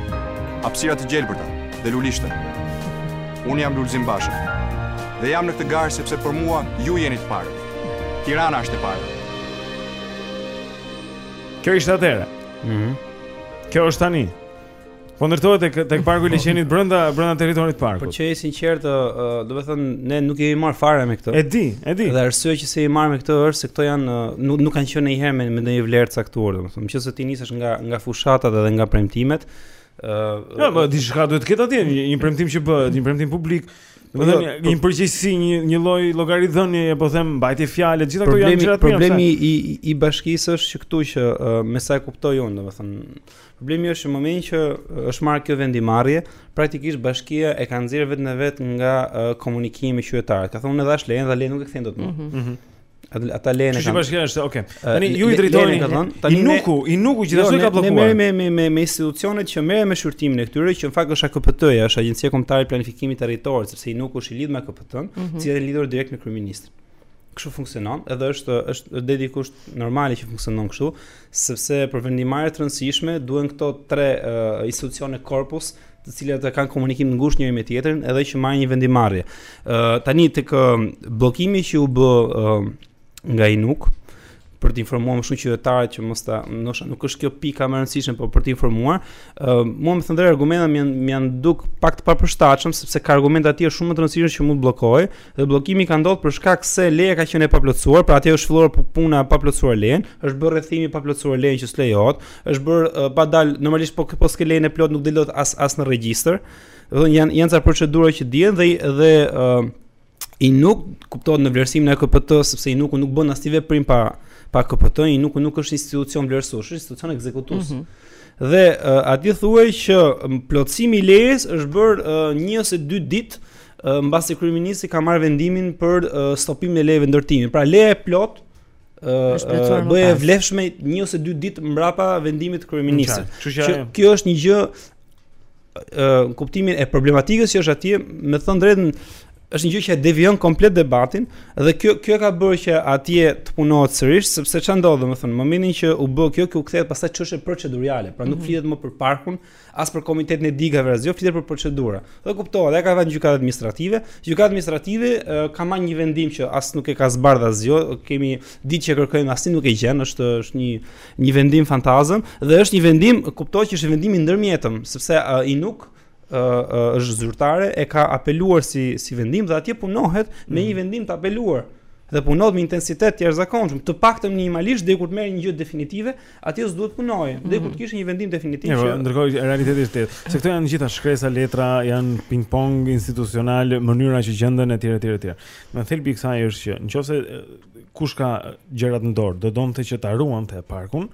Speaker 18: hapësira të gjelbërta dhe lulishte. Unë jam Lulzim Basha dhe jam në këtë garë sepse për mua ju jeni të parë. Tirana është e parë.
Speaker 7: Kjo ishte atëherë.
Speaker 16: Mhm.
Speaker 7: Mm Kjo është tani. Po ndërtohet tek tek parku i Liqenit brenda brenda territorit të parkut.
Speaker 16: Po që i sinqertë, domethënë ne nuk jemi marr fare me këtë.
Speaker 7: E di, e di.
Speaker 16: Dhe arsyeja që s'je marrë me këtë është se këto janë nuk nuk kanë qenë ndonjëherë me ndonjë vlerë të caktuar, domethënë, nëse ti nisë është nga nga fushatat edhe nga premtimet. Ë,
Speaker 7: Jo, po diçka duhet të ketë atje, një, një premtim që bëhet, një premtim publik.
Speaker 16: Po,
Speaker 7: Domethënë
Speaker 16: jo,
Speaker 7: një, një përgjegjësi, një një lloj llogaridhënie, po them mbajtje fjalë, gjitha këto janë
Speaker 16: problemi
Speaker 7: gjëra të mira.
Speaker 16: problemi i i- i bashkisë është që këtu që ë, me sa e kuptoj unë, domethënë problemi është që në momentin që ë, është marrë kjo vendimmarrje, praktikisht bashkia e ka nxjerrë veten e vet nga ë, komunikimi me qytetarët. Ka thënë unë e dhash lejen dhe lejen nuk e kthejnë dot më.
Speaker 7: Mhm.
Speaker 16: Ata lejen. Çi
Speaker 7: bashkë është?
Speaker 16: Okej.
Speaker 7: Tani ju i drejtoni.
Speaker 16: Tani
Speaker 7: INUK-u, INUK-u
Speaker 16: jo,
Speaker 7: gjithashtu ka
Speaker 16: bllokuar. Ne merrem me me me institucionet që merren me shqyrtimin e këtyre, që në fakt është AKPT-ja, është Agjencia Kombëtare e Planifikimit Territorit, sepse INUK-u është i lidhur me AKPT-n, mm -hmm. cila e lidhur direkt me kryeministrin. Kështu funksionon, edhe është është deri diku normale që funksionon kështu, sepse për vendimmarrje të rëndësishme duhen këto tre uh, institucione korpus të cilat kanë komunikim të ngushtë njëri me tjetrin edhe që marrin një vendimmarrje. Ë uh, tani tek uh, bllokimi që u bë uh, nga INUK për të informuar më shumë qytetarët që mos ta ndoshta nuk është kjo pika më e rëndësishme, por për të informuar, ë uh, mua me thënë drejt argumentat më janë më janë duk pak të papërshtatshëm sepse ka argumenta të tjerë shumë më të rëndësishëm që mund të bllokojë, Dhe bllokimi ka ndodhur për shkak se leja ka qenë e paplotësuar, pra atje është filluar puna pa plotësuar lejen, është bërë rrethimi pa plotësuar lejen që s'lejohet, është bërë uh, pa dal normalisht po po s'ke lejen e plot nuk del dot as as në regjistër. Domethënë janë janë ca procedura që dihen dhe dhe uh, INUK kuptohet në vlerësimin e KPT sepse INUK nuk bën asnjë veprim pa pa KPT, INUK nuk është institucion vlerësues, është institucion ekzekutues.
Speaker 8: Mm -hmm
Speaker 16: dhe uh, aty thuhej që plotësimi i lejes është bërë uh, një ose dy ditë mbasi kryeministri ka marrë vendimin për stopimin e lejeve ndërtimi. Pra leja e plot ë bëhet
Speaker 8: e
Speaker 16: vlefshme një ose dy ditë mbrapa vendimit të kryeministrit.
Speaker 7: Që
Speaker 16: kjo është një gjë ë kuptimin e problematikës që është atje, me thënë drejtën është një gjë që e devijon komplet debatin dhe kjo kjo ka bërë që atje të punohet sërish sepse ça ndodh domethënë në momentin që u bë kjo që u kthehet pastaj çështje procedurale pra nuk
Speaker 7: mhm.
Speaker 16: flitet më për parkun As për komitetin e digave asgjë, flitet për procedura. Dhe kuptohet, ai ka dhënë gjykatë administrative, gjykatë administrative ka marrë një vendim që as nuk e ka zbardh asgjë, kemi ditë që kërkojmë asnjë nuk e gjen, është është një një vendim fantazëm dhe është një vendim, kuptohet që është vendim i ndërmjetëm, sepse uh, INUK uh, është zyrtare e ka apeluar si si vendim dhe atje punohet mm. me një mm. vendim të apeluar dhe punohet me intensitet të jashtëzakonshëm, të paktën minimalisht deri kur të merr një gjë definitive, Atje s'duhet të punojë, deri kur të kishte një vendim definitiv.
Speaker 7: Jo,
Speaker 16: që
Speaker 7: ndërkohë realiteti është tjetër. Se këto janë të gjitha shkresa, letra, janë ping pong institucional, mënyra që gjenden etj etj etj. Në thelb, thelbi i kësaj është që nëse kush ka gjërat në dorë, do donte që ta ruante parkun,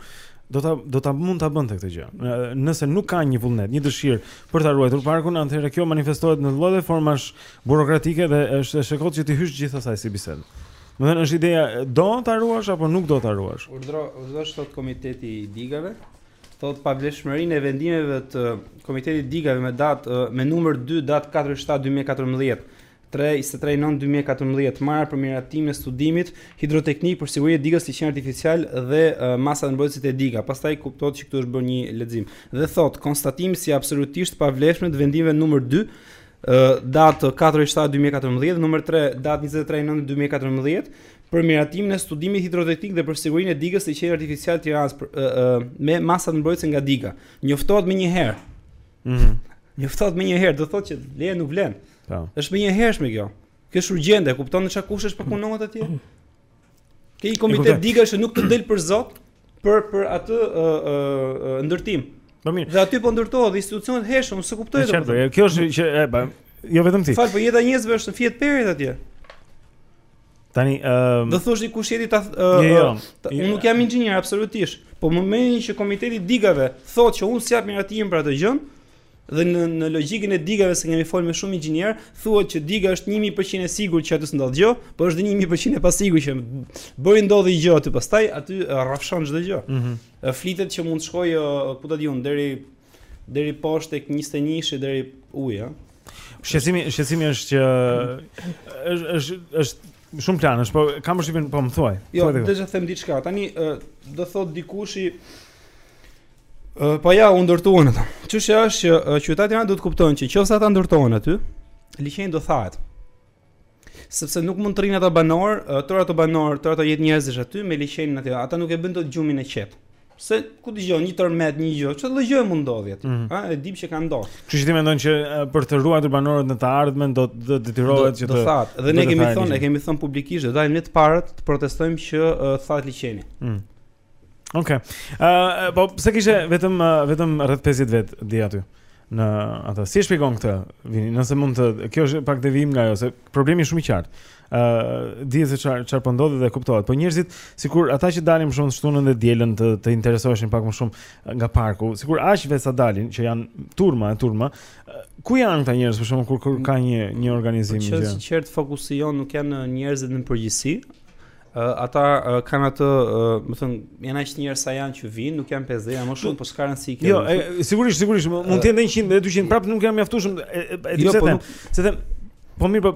Speaker 7: do ta do ta mund ta bënte këtë gjë. Nëse nuk ka një vullnet, një dëshirë për ta ruajtur parkun, atëherë kjo manifestohet në lloje formash burokratike dhe është e kotë që t'i hysh gjithë asaj si bisedë. Domethënë është ideja, do ta ruash apo nuk do ta ruash?
Speaker 16: Urdhro, urdhro ç'thotë komiteti i digave, thotë pavlefshmërinë e vendimeve të komitetit të digave me datë me numër 2 datë 4 7 2014, 3, 23 9 2014 marrë për miratimin e studimit hidroteknik për sigurinë e digës së liqenit artificial dhe uh, masat mbrojtëse te diga. Pastaj kuptohet që këtu është bërë një lexim. Dhe thotë konstatimi si absolutisht të pavlefshme të vendimeve numër 2 datë 4 7 2014, numër 3, datë 23 9 2014, për miratimin e studimit hidroteknik dhe për sigurinë e digës së liqenit artificial të Tiranës për, e, e, me masat mbrojtëse nga diga. Njoftohet menjëherë. Mm
Speaker 7: -hmm.
Speaker 16: Njoftohet menjëherë, do thotë që leja nuk vlen.
Speaker 7: Po.
Speaker 16: Është e menjëhershme kjo. Kjo është urgjente, kupton në çka kush është, po punohet atje? Ke një komitet digash që nuk të del për zot për për atë ë ë ndërtim.
Speaker 7: Po mirë.
Speaker 16: Dhe aty po ndërtohet dhe institucionet heshtin, s'e kuptoj
Speaker 7: dot. Çfarë? Jo, kjo është që e pa. Jo vetëm ti.
Speaker 16: Fal, po jeta e njerëzve është në fije të perit atje.
Speaker 7: Tani ë
Speaker 16: um... Do thoshte dikush jeti ta uh,
Speaker 7: jo,
Speaker 16: jo. unë nuk jam inxhinier absolutisht, po në momentin që komiteti i digave thotë që unë s'jap miratimin për atë gjënë, Dhe në në logjikën e digave se kemi folur me shumë inxhinierë, thuhet që diga është 1000% e sigurt që aty s'ndodh gjë, po është dhe 1000% e pasigurt që po ndodhi gjë aty pastaj aty rrafshon çdo gjë.
Speaker 7: Mm
Speaker 16: -hmm. Flitet që mund të shkojë ku ta di unë deri deri poshtë tek 21-shi deri uji, ëh.
Speaker 7: Shqetësimi, shqetësimi është që është është është shumëplanësh, po kam përshtypjen po më thuaj.
Speaker 16: Jo, do të them diçka. Tani do thotë dikushi Po ja, u ndërtuan ato. Çështja është që qytetarët duhet ta kuptojnë që nëse ata ndërtohen aty, liqeni do thahet. Sepse nuk mund të rrinë ata banorë, tërë ata banorë, tërë ato jetë njerëzish aty me liqenin aty. Ata nuk e bëjnë dot gjumin e qetë. Se ku dëgjon një tërmet, një gjë, çfarë lloj gjëje mund të ndodhë?
Speaker 7: Mm
Speaker 16: -hmm. e dimë që kanë ndodhur.
Speaker 7: Kështu që ti mendon që për të ruajtur banorët në të ardhmen do të detyrohet që të
Speaker 16: Do thahet,
Speaker 7: dhe
Speaker 16: ne kemi thënë, e kemi thënë publikisht, do dalim ne të parët të protestojmë që të thahet liqeni.
Speaker 7: Mm. Okej. Okay. Ëh, uh, po pse kishe vetëm uh, vetëm rreth 50 vetë dje aty në atë. Si e shpjegon këtë? Vini, nëse mund të, kjo është pak devijim nga ajo se problemi është shumë i qartë. Ëh, uh, di se çfarë çfarë po ndodh dhe kuptohet. Po njerëzit, sikur ata që dalin më shumë të shtunën dhe të dielën të të interesoheshin pak më shumë nga parku, sikur aq vetë sa dalin që janë turma e turma, ku janë këta njerëz për shkakun kur, kur ka një një organizim
Speaker 16: po
Speaker 7: që.
Speaker 16: Që sinqerisht fokusi jonë nuk janë njerëzit në përgjithësi, ata kanë atë, domethënë, janë aq njerëz sa janë që vijnë, nuk janë 50, janë më shumë, po s'ka rëndësi kjo.
Speaker 7: Jo, e, sigurisht, sigurisht, uh, mund të jenë 100 dhe 200, prapë nuk janë mjaftueshëm.
Speaker 16: Jo, po nuk,
Speaker 7: se them, po mirë, po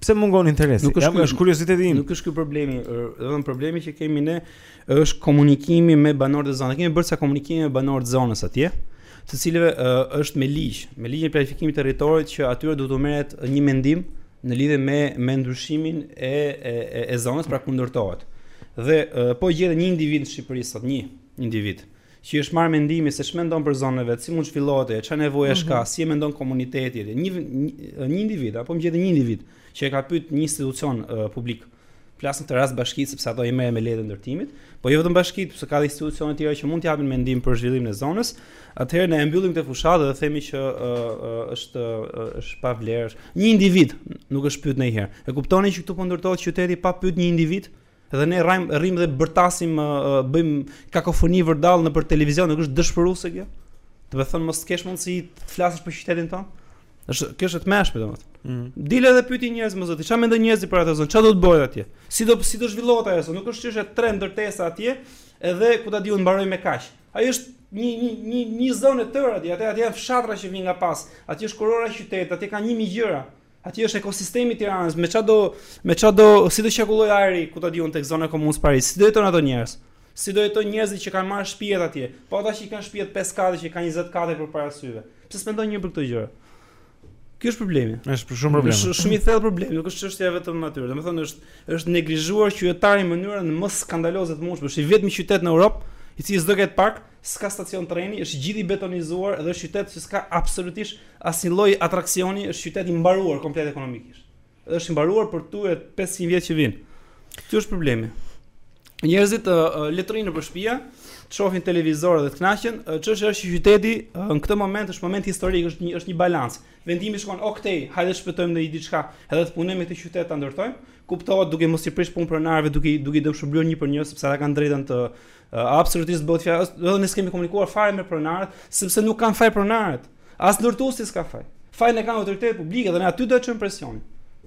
Speaker 7: pse mungon interesi?
Speaker 16: Nuk është,
Speaker 7: është kurioziteti im.
Speaker 16: Nuk është ky problemi, vetëm problemi që kemi ne është komunikimi me banorët e zonës. Kemi bërë, komunikimi me banorët e zonës atje. të cilëve uh, është me ligj, me ligjin e planifikimit territorit që atyre duhet t'u merret një mendim në lidhje me me ndryshimin e e e, e zonës pra ku ndërtohet. Dhe uh, po gjetët një individ në Shqipëri sot, një individ që i është marrë mendimi se ç'mendon për zonën e vet, si mund të zhvillohet e çfarë nevojash ka,
Speaker 7: mhm.
Speaker 16: si e mendon komuniteti, një një, një individ apo më gjetët një individ që e ka pyet një institucion uh, publik. Uh, Flas në këtë rast bashkitë sepse ato i merren me lejet e ndërtimit, po jo vetëm bashkitë, sepse ka dhe institucione të tjera që mund të japin mendim për zhvillimin e zonës. Atëherë ne e mbyllim këtë fushatë dhe themi që ë ë është ë është pa vlerë. Një individ nuk është pyet ndonjëherë. E kuptoni që këtu po ndërtohet qyteti pa pyet një individ? Dhe ne rrim rrim dhe bërtasim bëjmë kakofoni vërdall nëpër televizion, nuk është dëshpëruese kjo? Domethënë mos kesh mundësi të flasësh për qytetin tonë? Është kjo është e tmerrshme domethënë.
Speaker 7: Mm.
Speaker 16: Dil edhe pyeti njerëzit o zotëri, çfarë mendojnë njerëzit për atë zonë? Çfarë do të bëjë atje? Si do si do zhvillohet ajo zonë? Nuk është çështja te ndërtesa atje, edhe ku ta di unë mbaroi me kaq. Ai është një një një një zonë e tërë atje, atje janë fshatra që vijnë nga pas. Atje është kurora e qytetit, atje ka 1000 gjëra. Atje është ekosistemi i Tiranës, me çfarë do me çfarë do si do qarkullojë ajri ku ta di unë tek zona e Komunës Parisit. Si do jetojnë ata njerëz? Si do jetojnë njerëzit që kanë marrë shtëpi atje? Po ata që kanë shtëpi 5 kate që kanë 20 kate përpara syve. Pse s'mendon njeri për këto gjëra? Ky është problemi.
Speaker 7: Është për shumë probleme.
Speaker 16: Është shumë i thellë problemi, nuk është çështja vetëm natyrë. Domethënë është është neglizhuar qytetari në mënyrën më skandaloze të mundshme. Është i vetmi qytet në Europë i cili s'do ketë park, s'ka stacion treni, është gjithë i betonizuar dhe është qytet që s'ka absolutisht asnjë lloj atraksioni, është qytet i mbaruar komplet ekonomikisht. Është i mbaruar për tutje 500 vjet që vijnë. Ky është problemi. Njerëzit uh, le të rrinë nëpër shtëpia, të shohin televizor dhe të kënaqen. Çështja është që qyteti në këtë moment është moment historik, është një është një balanc. Vendimi shkon, ok, te, hajde të shpëtojmë ne diçka, edhe të punojmë me këtë qytet ta ndërtojmë. Kuptohet duke mos i prish punë pronarëve, duke duke i dëmshpërblyer një për një sepse ata kanë drejtën të Absolutisht bëhet fjalë, edhe ne s'kemi komunikuar fare me pronarët, sepse nuk kanë faj pronarët. As ndërtuesi s'ka faj. Fajin e kanë autoritetet publike dhe ne aty do të bëjmë presion.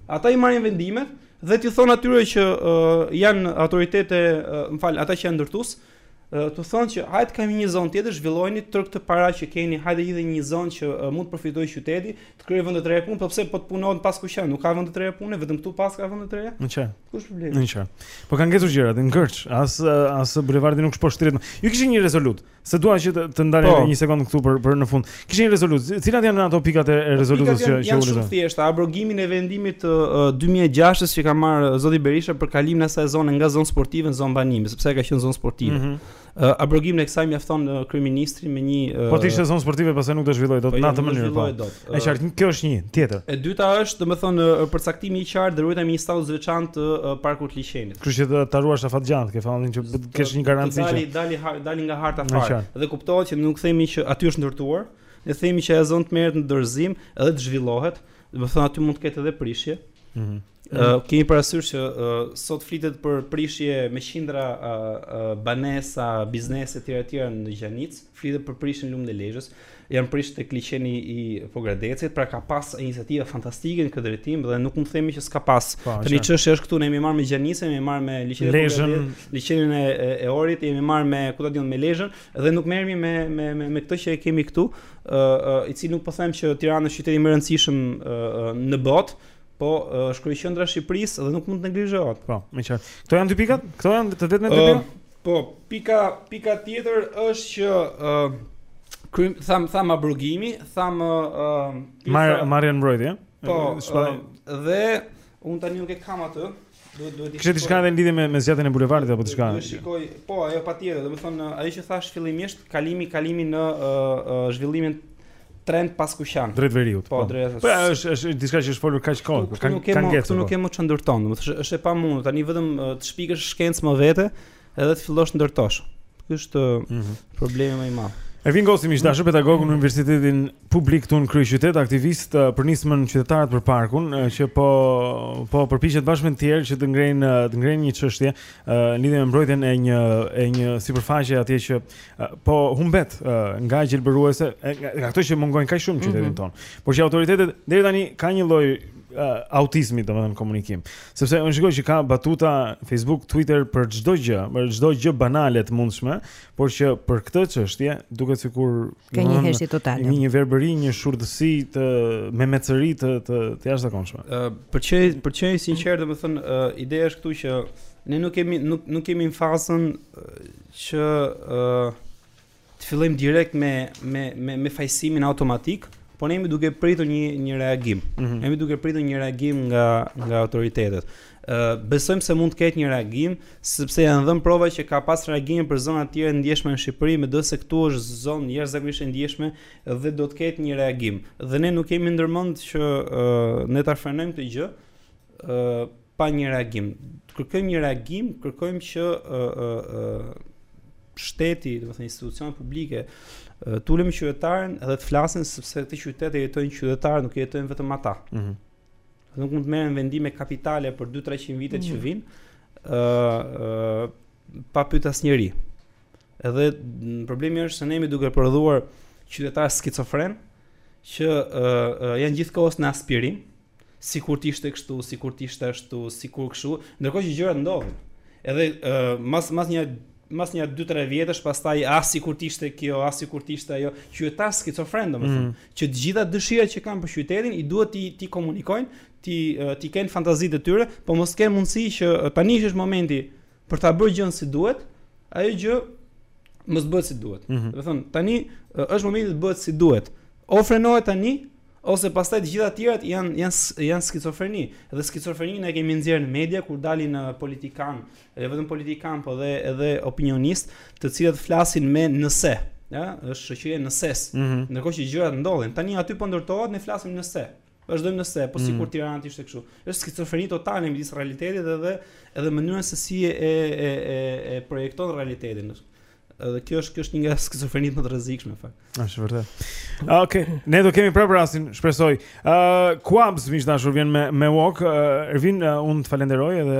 Speaker 16: Ata i marrin vendimet dhe t'i thonë atyre që uh, janë autoritete, uh, më fal, ata që janë ndërtues, uh, t'u thonë që hajt kemi një zonë tjetër, zhvillojeni tërë këto para që keni, hajt gjithë një zonë që uh, mund të përfitojë qyteti, Të krijoj vende të reja pune, po pse po të punojnë Paskuqan? Nuk ka vende të reja pune, vetëm këtu paska vende të reja?
Speaker 7: Në çfarë?
Speaker 16: Kush po vlen?
Speaker 7: Në çfarë? Po kanë ngecur gjërat, në Gërç, as as bulevardi nuk po shtrihet. Ju kishin një rezolut, se dua që të, të ndalem,
Speaker 16: po,
Speaker 7: një sekond këtu për për në fund. Kishin një rezolut, cilat janë ato pikat e rezolutës që që
Speaker 16: kërkon?
Speaker 7: Është
Speaker 16: thjesht abrogimin e vendimit të uh, 2006-s që ka marrë zoti Berisha për kalimin e asaj zone nga zonë sportive në zonë banimi, sepse ka qenë zonë sportive.
Speaker 7: Mm
Speaker 16: -hmm. Abrogimin e kësaj mjafton kryeministri me një
Speaker 7: Po të ishte zonë sportive pastaj nuk do zhvillohej dot
Speaker 16: po,
Speaker 7: në
Speaker 16: jo,
Speaker 7: atë mënyrë. Po.
Speaker 16: Dot.
Speaker 7: E qartë, kjo është një tjetër.
Speaker 16: E dyta është, domethënë, përcaktimi i qartë dhe ruajtja me një status të veçantë të parkut të liqenit.
Speaker 7: Kështu që të ta ruash afatgjatë, ke fjalën që të kesh një garanci që
Speaker 16: dali dali dali nga harta fare. Dhe kuptohet që nuk themi që aty është ndërtuar, ne themi që ajo zonë të merret në dorëzim edhe të zhvillohet, domethënë aty mund të ketë edhe prishje.
Speaker 7: Mhm.
Speaker 16: Uh, kemi parasysh që uh, sot flitet për prishje me qindra uh, uh, banesa, biznese të tjera të tjera në Gjanicë, flitet për prishjen e lumit të Lezhës. Janë prishur tek liqeni i Pogradecit, pra ka pas iniciativa fantastike në këtë drejtim dhe nuk mund të themi që s'ka pas.
Speaker 7: Po,
Speaker 16: Tani çështja është këtu ne jemi marrë me Gjanicën, jemi marrë me liqenin e Pogradecit, liqenin e, e, e Ohrit, jemi marrë me ku ta di unë me Lezhën dhe nuk merremi me me me, me këtë që e kemi këtu, uh, uh, i cili nuk po them që Tirana është qyteti më i rëndësishëm uh, uh, në botë, Po, është kryeqendra e Shqipërisë dhe nuk mund të neglizhohet.
Speaker 7: Po, e qartë. Këto janë dy pikat? Këto janë të vetmet dy pika?
Speaker 16: Po, pika pika tjetër është që ë uh, krim thamë thamë abrogimi, thamë ë
Speaker 7: uh,
Speaker 16: marrja
Speaker 7: në mbrojtje.
Speaker 16: Po, uh, dhe unë tani nuk e kam atë. Duhet duhet të
Speaker 7: shikoj. diçka në lidhje me me zgjatjen e bulevardit apo diçka?
Speaker 16: Duhet të shikoj. Po, ajo patjetër, domethënë ajo që thashë fillimisht, kalimi, kalimi në uh, uh, zhvillimin Tren Paskuqan.
Speaker 7: Drejt veriut.
Speaker 16: Po, po. drejt.
Speaker 7: Po, është është diçka që është folur kaq kohë,
Speaker 16: po
Speaker 7: kanë kanë ngecur.
Speaker 16: Nuk ke,
Speaker 7: po,
Speaker 16: më ç'ndërton, do të thosh, është e pamundur tani vetëm të shpikësh shkencë më vete, Edhe të fillosh ndërtosh. Ky është mm
Speaker 7: -hmm.
Speaker 16: problemi më i madh.
Speaker 7: Ervin Goci, mik i dashur pedagog në Universitetin Publik këtu në kryeqytet, aktivist eh, për nismën qytetarët për parkun eh, që po po përpiqet bashkë me të tjerë që të ngrejnë eh, të ngrejnë një çështje në lidhje me mbrojtjen e një e një sipërfaqeje atje që po humbet nga gjelbëruese, nga ato që mungojnë kaq shumë në qytetin
Speaker 16: mm
Speaker 7: -hmm. tonë. Por që autoritetet deri tani kanë një lloj autizmi domethënë në komunikim. Sepse unë shikoj që ka batuta Facebook, Twitter për çdo gjë, për çdo gjë banale të mundshme, por që për këtë çështje duket sikur
Speaker 8: ka një heshtje totale.
Speaker 7: Një, një verbëri, një shurdhësi të memecëri të të, të jashtëzakonshme.
Speaker 16: Ë uh, për t'qenë për t'qenë i sinqertë, domethënë uh, ideja është këtu që ne nuk kemi nuk nuk jemi në fazën uh, që uh, Të fillojmë direkt me me me me fajësimin automatik, por ne jemi duke pritur një një reagim.
Speaker 7: Mm -hmm.
Speaker 16: Jemi duke pritur një reagim nga nga autoritetet. Ë uh, besojmë se mund të ketë një reagim sepse janë dhënë prova që ka pas reagime për zona të tjera të ndjeshme në Shqipëri, medoemos se këtu është zonë jashtëzakonisht e ndjeshme dhe do të ketë një reagim. Dhe ne nuk kemi ndërmend që uh, ne ta frenojmë këtë gjë. Ë uh, pa një reagim. Kërkojmë një reagim, kërkojmë që ë ë ë shteti, do të thënë institucionet publike, të ulen me qytetarin dhe të flasin sepse këtë qytet e jetojnë qytetarët, nuk e jetojnë vetëm ata.
Speaker 7: Ëh. Mm -hmm.
Speaker 16: Nuk mund të merren vendime kapitale për 2-300 vite mm -hmm. që
Speaker 7: mhm.
Speaker 16: vijnë. Ëh, uh, pa pyet asnjeri. Edhe problemi është se ne jemi duke prodhuar qytetarë skizofrenë që uh, uh, janë gjithë kohës në aspirim. sikur të ishte kështu, sikur të ishte ashtu, sikur kështu, ndërkohë që gjërat ndodhin. Edhe uh, mas mas nja mas nja 2-3 vjetësh pastaj ah, sikur të ishte kjo, ah, sikur të ishte ajo, qytetar skizofren domethënë,
Speaker 19: mm.
Speaker 16: që të gjitha dëshirat që kanë për qytetin i duhet t'i t'i komunikojnë, t'i t'i kenë fantazitë e tyre, po mos kenë mundësi që tani është momenti për ta bërë gjënë si duhet, ajo gjë mos bëhet si duhet.
Speaker 19: Mm
Speaker 16: -hmm. Do thon tani është momenti të bëhet si duhet. O frenohet tani ose pastaj të gjitha të tjerat janë janë janë skizofreni. Dhe skizofreninë e kemi nxjerrë në media kur dalin uh, politikanë, jo vetëm politikanë, po dhe edhe opinionistë, të cilët flasin me nëse, ja, është shoqëria e nëses.
Speaker 19: Mm -hmm.
Speaker 16: Ndërkohë që gjërat ndodhin. Tani aty po ndërtohet, ne flasim nëse. Vazhdojmë nëse, po
Speaker 19: mm.
Speaker 16: sikur Tirana të ishte kështu. Është skizofreni totale midis realitetit edhe edhe mënyrën se si e e e e projekton realitetin. Edhe kjo është kjo është një nga skizofrenitë më të rrezikshme fakt.
Speaker 19: Është vërtet. Okej, okay, ne do kemi prapë rastin, shpresoj. Ë uh, Quabs më dashur vjen me me Walk, uh, Ervin uh, unë të falënderoj edhe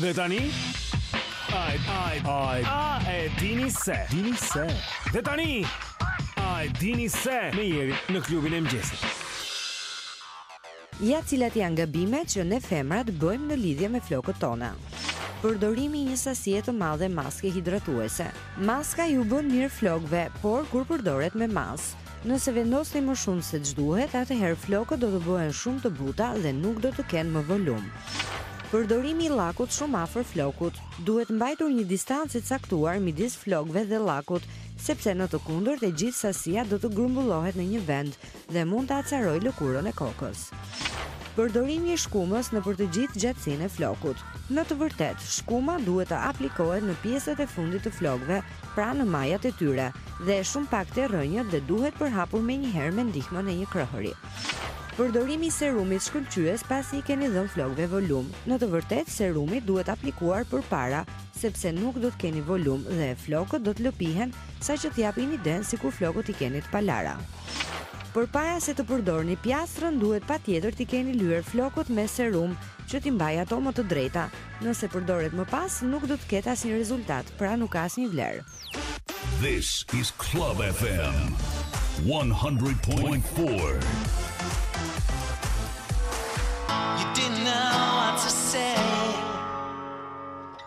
Speaker 7: Dhe tani Ai ai ai a e dini se dini se Dhe tani ai dini se me jeri në klubin e mëjesit
Speaker 2: Ja cilat janë gabimet që ne femrat bëjmë në lidhje me flokët tona. Përdorimi i një sasie të madhe maske hidratuese. Maska iu bën mirë flokëve, por kur përdoret me masë. Nëse vendosni më shumë se ç'duhet, atëherë flokët do të bëhen shumë të buta dhe nuk do të kenë më volum. Përdorimi i llakut shumë afër flokut. Duhet mbajtur një distancë e caktuar midis flokëve dhe llakut, sepse në të kundërt e gjithë sasia do të grumbullohet në një vend dhe mund të acarojë lëkurën e kokës. Përdorimi i shkumës nëpër të gjithë gjatësinë e flokut. Në të vërtetë, shkuma duhet të aplikohet në pjesët e fundit të flokëve, pra në majat e tyre, dhe shumë pak te rrënjët dhe duhet përhapur menjëherë me ndihmën e një krehëri. Përdorimi i serumit shkëlqyes pasi i keni dhënë flokëve volum. Në të vërtetë, serumi duhet aplikuar përpara, sepse nuk do të keni volum dhe flokët do të lëpihen saqë të japin idenë sikur flokët i keni të palarë. Përpara se të përdorni pjastrën duhet patjetër t'i keni lyer flokët me serum që t'i mbajë ato më të drejta. Nëse përdoret më pas nuk do të ketë asnjë rezultat, pra nuk ka asnjë vlerë.
Speaker 6: This is Club FM 100.4.
Speaker 20: You didn't know what to say.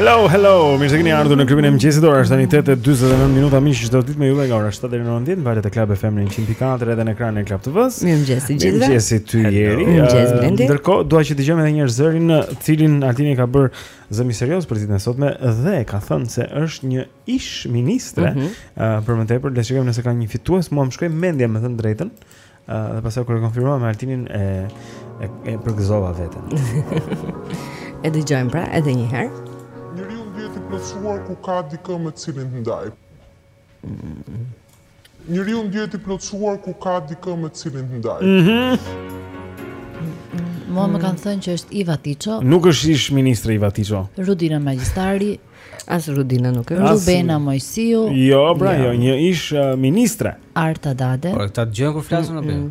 Speaker 7: Hello, hello. Mirë se keni ardhur në klubin e mëngjesit. Ora është tani 8:49 minuta. Miq, çdo ditë me ju nga ora 7 deri në 9:00 në valët e Club FM 104 edhe në ekranin e Club TV-s.
Speaker 8: Mirë mëngjes të gjithëve.
Speaker 7: Mirë mëngjes ty Jeri.
Speaker 8: Mirë
Speaker 7: mëngjes
Speaker 8: Blendi.
Speaker 7: Ndërkohë dua që të dëgjojmë edhe një herë zërin të cilin Altini ka bërë zë misterioz për ditën e sotme dhe ka thënë se është një ish ministre.
Speaker 8: Mm
Speaker 7: -hmm. uh, për më tepër, le të shikojmë nëse ka një fitues, mua më shkoi mendja me thënë të drejtën. Ëh, uh, dhe pastaj kur e konfirmova me Altinin e e, e përgëzova veten.
Speaker 8: e dëgjojmë pra edhe një herë.
Speaker 13: Njeriu ndihet i plotësuar kur ka dikë me të cilin të ndajë. Mm -hmm. Njeriu ndihet i plotësuar kur ka dikë me të cilin të
Speaker 7: ndajë.
Speaker 10: Mua më kanë thënë që është Iva Tiço,
Speaker 7: Nuk është ish ministre Iva Tiço.
Speaker 10: Rudina Magjistari,
Speaker 8: As Rudina nuk është.
Speaker 7: As-
Speaker 10: Rubena Moisiu,
Speaker 7: Jo, pra, jo, një ish uh, ministre.
Speaker 10: Arta Dade.
Speaker 3: Po këta dëgjojnë kur flasim apo jo?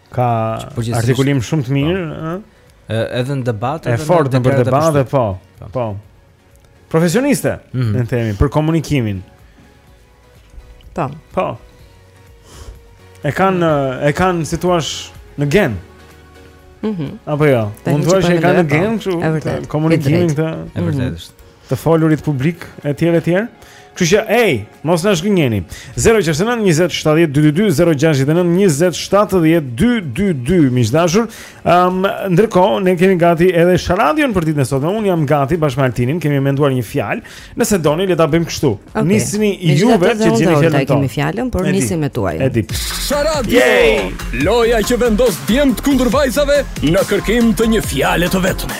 Speaker 7: ka artikulim shumë të mirë, po.
Speaker 3: ëh. Edhe në debat, edhe
Speaker 7: në
Speaker 3: fortë në
Speaker 7: debat,
Speaker 3: po.
Speaker 7: Po. po. Profesioniste,
Speaker 3: mm -hmm.
Speaker 7: le të themi, për komunikimin.
Speaker 8: Po.
Speaker 7: Po. E kanë mm. e kanë si të thuash në gen.
Speaker 8: Mhm.
Speaker 7: Mm Apo jo. Mund
Speaker 8: të
Speaker 7: thuash që e kanë në gen, kështu. Komunikimin këtë.
Speaker 3: E vërtetë është.
Speaker 7: të folurit publik etj etj. Kështu që ej, mos na zhgënjeni. 069 20 70 222 069 20 70 222 miq të dashur. Ëm um, ndërkohë ne kemi gati edhe Sharadion për ditën e sotme. Unë jam gati bashkë me Altinin, kemi menduar një fjalë. Nëse doni le ta bëjmë kështu.
Speaker 8: Okay.
Speaker 7: Nisni ju
Speaker 8: vetë
Speaker 7: që
Speaker 8: të
Speaker 7: gjeni fjalën
Speaker 8: tonë. Kemi fjalën, por nisim me
Speaker 7: tuaj.
Speaker 5: Edi.
Speaker 7: Sharadion.
Speaker 5: Loja që vendos djemtë kundër vajzave në kërkim të një fjale të vetme.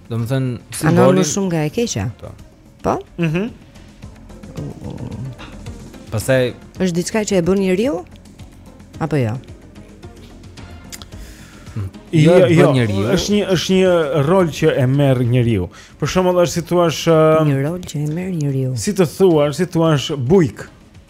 Speaker 3: Domethënë simboli
Speaker 8: anon më shumë nga e keqja
Speaker 3: Po?
Speaker 8: po?
Speaker 7: Mhm.
Speaker 3: Pastaj
Speaker 8: është diçka që e bën njeriu apo jo?
Speaker 7: Hmm.
Speaker 3: Jo, jo,
Speaker 7: jo
Speaker 3: njeriu.
Speaker 7: Është një është një rol që e merr njeriu. Për shembull, është si thua
Speaker 8: një rol që e merr njeriu.
Speaker 7: Si të thua, si thua bujk.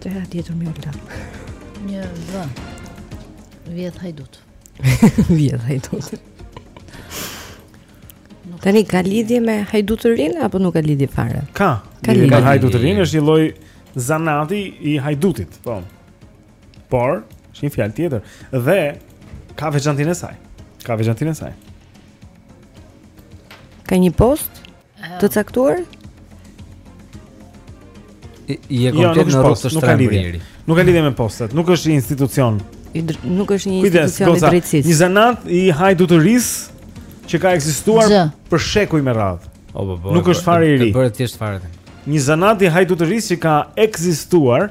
Speaker 8: Te era tjetër mi Olta
Speaker 10: Një vë Vjedh hajdut
Speaker 8: Vjedh hajdut Tani ka lidhje me hajdutërin apo nuk ka lidhje fare?
Speaker 7: Ka.
Speaker 8: Ka
Speaker 7: lidhje me hajdutërin, është një lloj zanati i hajdutit, po. Por, është një fjalë tjetër dhe ka veçantinë e saj. Ka veçantinë e saj.
Speaker 8: Ka një post? Të caktuar?
Speaker 3: E
Speaker 7: jo,
Speaker 3: komplet në rrugë të shtrembër.
Speaker 7: Nuk ka lidhje me postet, nuk është një institucion.
Speaker 8: Nuk është një institucion i
Speaker 7: drejtësisë. Një zanat i hajdutërisë që ka ekzistuar për shekuj me radhë. Nuk është fare i ri.
Speaker 3: Bëhet thjesht fare.
Speaker 7: Një zanat i hajdutërisë që ka ekzistuar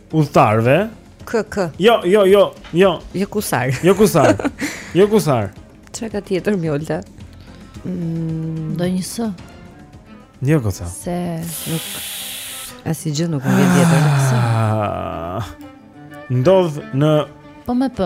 Speaker 7: udhëtarëve.
Speaker 8: KK.
Speaker 7: Jo, jo, jo, jo.
Speaker 8: Jo kusar.
Speaker 7: Jo kusar. Jo kusar.
Speaker 8: Çka ka tjetër mi Olta? Mm.
Speaker 10: Do një së.
Speaker 7: Jo goca.
Speaker 10: Se
Speaker 8: nuk asnjë gjë nuk më vjen tjetër.
Speaker 7: Ah. Ndodh në
Speaker 10: Po me p.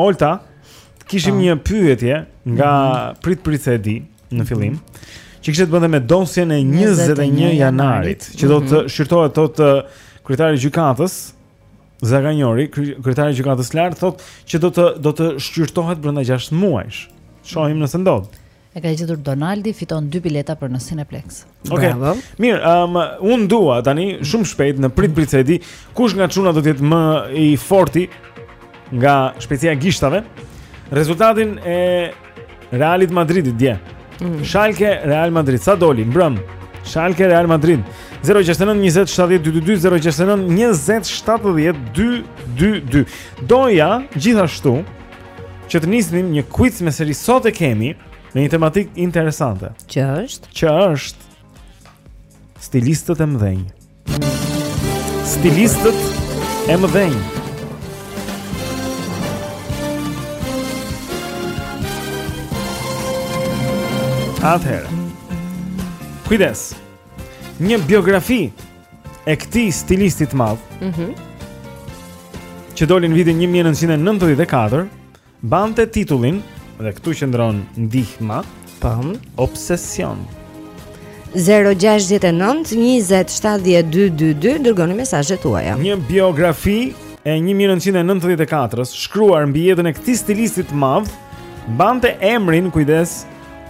Speaker 7: Olta, kishim një pyetje nga mhm. prit prit se e di në mhm. fillim, që kishte të bënte me dosjen e 21 janarit, që do të mhm. shqyrtohet thotë kryetari i gjykatës Zaganjori, kryetari i gjykatës lartë thotë që do të do të shqyrtohet brenda 6 muajsh. Shohim nëse ndodh.
Speaker 10: E ka gjetur Donaldi, fiton dy bileta për në Cineplex.
Speaker 7: Okej. Okay. Mirë, um, unë dua tani shumë shpejt në prit prit se di kush nga çuna do të jetë më i forti nga shpejtësia e gishtave. Rezultatin e Realit Madridit dje.
Speaker 8: Mm.
Speaker 7: Schalke Real Madrid sa doli mbrëm. Schalke Real Madrid 069 20 70 222 069 20 70 222. Doja gjithashtu që të nisnim një quiz me seri sot e kemi me një tematikë interesante.
Speaker 8: Që është?
Speaker 7: Që është stilistët e mëdhenj. Stilistët e mëdhenj. Atëherë. Kujdes. Një biografi e këtij stilisti të madh.
Speaker 8: Mhm.
Speaker 7: Mm që doli në vitin 1994, mbante titullin dhe këtu qëndron ndihma,
Speaker 8: pam,
Speaker 7: obsesion.
Speaker 8: 069 20 70 222 Dërgoni mesazhet tuaja
Speaker 7: Një biografi e 1994-s Shkruar mbi jetën e këtij stilisti të madh Mbante emrin kujdes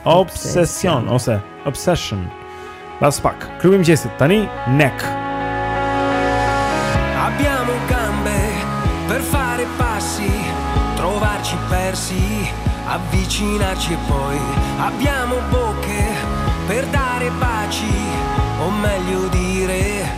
Speaker 7: obsession ose obsession. Bas pak. Klubi i mëqyesit tani Neck.
Speaker 14: Abbiamo gambe per fare passi, trovarci persi, avvicinarci e poi abbiamo bocche per dare baci, o meglio dire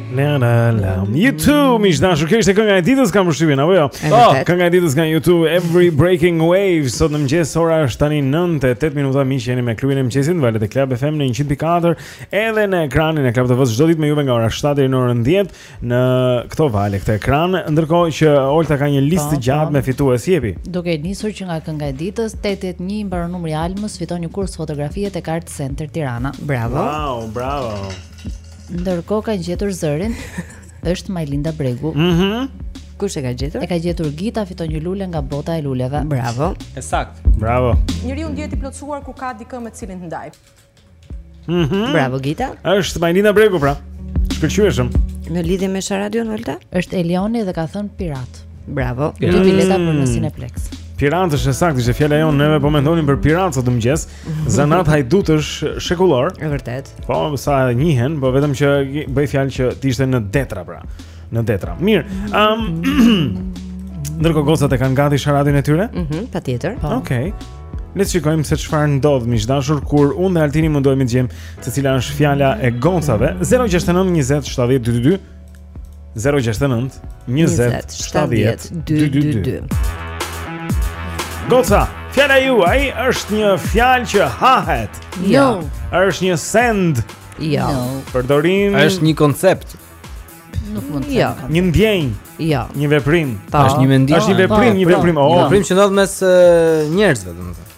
Speaker 14: La la
Speaker 7: la. U2, miq të dashur, kjo ishte kënga e ditës kam përshtypjen apo jo?
Speaker 2: Po,
Speaker 7: kënga e ditës nga U2 Every Breaking Wave sot në mëngjes ora është tani 9:08 minuta miq jeni me klubin e mëngjesit në valët e Club FM në 104 edhe në ekranin e Club TV çdo ditë me juve nga ora 7 deri në orën 10 në këto vale këtë ekran ndërkohë që Olta ka një listë
Speaker 10: po, të
Speaker 7: gjatë
Speaker 10: po.
Speaker 7: me fitues jepi.
Speaker 10: Duke nisur që nga kënga e ditës 881 mbaron numri Almës fiton një kurs fotografie te Art Center Tirana.
Speaker 2: Bravo.
Speaker 7: Wow, bravo.
Speaker 10: Ndërkohë ka gjetur zërin. Është Majlinda Bregu.
Speaker 7: Mhm.
Speaker 2: Mm Kush e ka gjetur?
Speaker 10: E ka gjetur Gita, fiton një lule nga bota e luleve.
Speaker 2: Bravo.
Speaker 3: E saktë.
Speaker 7: Bravo.
Speaker 1: Njeriu ndjehet i plotësuar kur ka dikë me të cilin të ndajë.
Speaker 7: Mhm.
Speaker 2: Mm Bravo Gita.
Speaker 7: Është Majlinda Bregu pra. Shkëlqyeshëm.
Speaker 2: Në lidhje me sharadën Olta?
Speaker 10: Është Elioni dhe ka thënë pirat.
Speaker 2: Bravo.
Speaker 10: Dy bileta për në Cineplex.
Speaker 7: Pirat është e saktë, ishte fjala jonë, neve po mendonim për piratë sot në mëngjes. Zanat hajdutësh shekullor.
Speaker 2: Është e vërtetë.
Speaker 7: Po, sa e njihen, po vetëm që bëhej fjalë që të ishte në detra pra. Në detra. Mirë. Ëm um, Ndërkohë gocat e kanë gati sharadën e tyre?
Speaker 2: Mhm, mm patjetër. Po.
Speaker 7: Okej. Okay. Le të shikojmë se çfarë ndodh miq të dashur kur unë dhe Altini mundohemi të gjejmë se cila është fjala e gocave. 069 20 70 222. 069 20 70 222 Goca, fjala juaj është një fjalë që hahet.
Speaker 2: Jo.
Speaker 7: Është një send.
Speaker 2: Jo.
Speaker 7: Përdorim.
Speaker 3: Është një koncept.
Speaker 10: Nuk mund të.
Speaker 2: Jo.
Speaker 7: Një ndjenjë.
Speaker 2: Jo.
Speaker 7: Një veprim.
Speaker 3: Është një mendim.
Speaker 7: Është një veprim, një veprim. Oh,
Speaker 3: veprim që ndodh mes njerëzve, domethënë.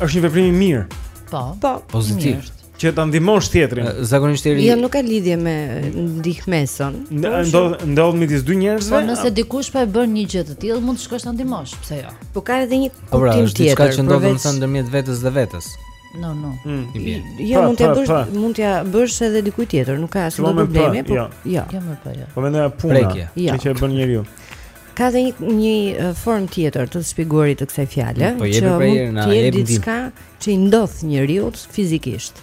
Speaker 3: Është një veprim
Speaker 7: i mirë.
Speaker 10: Po.
Speaker 2: Po,
Speaker 3: pozitiv.
Speaker 7: Që ta ndihmosh tjetrin.
Speaker 3: Zakonisht eri.
Speaker 2: Jo, nuk ka lidhje me ndihmesën.
Speaker 7: Ndodh ndodh midis dy njerëzve.
Speaker 10: Po nëse dikush po e bën një gjë të tillë, mund të shkosh ta ndihmosh, pse jo?
Speaker 2: Po ka edhe një
Speaker 3: po, pra,
Speaker 2: kuptim tjetër.
Speaker 3: Po, është diçka që ndodh vetëm ndërmjet vetes dhe vetes.
Speaker 10: No, no.
Speaker 7: Mm.
Speaker 2: Jo,
Speaker 7: pra,
Speaker 2: mund të
Speaker 7: pra,
Speaker 2: bësh,
Speaker 7: pra.
Speaker 2: mund t'ja bësh edhe dikujt tjetër, nuk ka asnjë
Speaker 7: problem,
Speaker 2: po.
Speaker 7: Jo.
Speaker 2: Jo,
Speaker 10: më po. Jo.
Speaker 7: Po mendoj puna që që e bën njeriu.
Speaker 2: Ka dhe një formë tjetër të shpjeguarit të kësaj fjale,
Speaker 3: po
Speaker 2: që mund të jetë diçka që i ndodh njeriu fizikisht.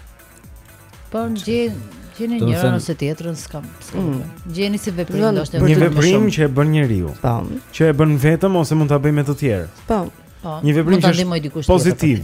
Speaker 10: Po gjen gjeni
Speaker 3: njërën
Speaker 10: ose tjetrën s'kam.
Speaker 2: Mm.
Speaker 10: Gjeni si veprim ndoshta
Speaker 7: një veprim që e bën njeriu.
Speaker 2: Po.
Speaker 7: Që e bën vetëm ose mund ta bëjë me të tjerë.
Speaker 2: Po.
Speaker 10: Po.
Speaker 7: Një veprim që është pozitiv.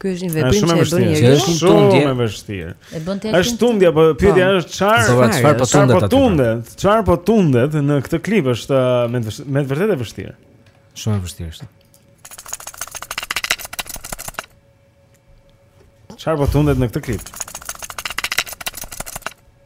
Speaker 2: Ky është një veprim që
Speaker 7: e
Speaker 2: bën njeriu.
Speaker 3: Është një tundje.
Speaker 7: Shumë e vështirë.
Speaker 10: E bën ti.
Speaker 7: Është tundje, po pyetja
Speaker 2: po.
Speaker 7: është çfarë?
Speaker 3: Po, çfarë po tundet?
Speaker 7: Po tundet. Çfarë po tundet në këtë klip është uh, me me vërtetë e vështirë.
Speaker 3: Shumë e vështirë është.
Speaker 7: Çfarë po tundet në këtë klip?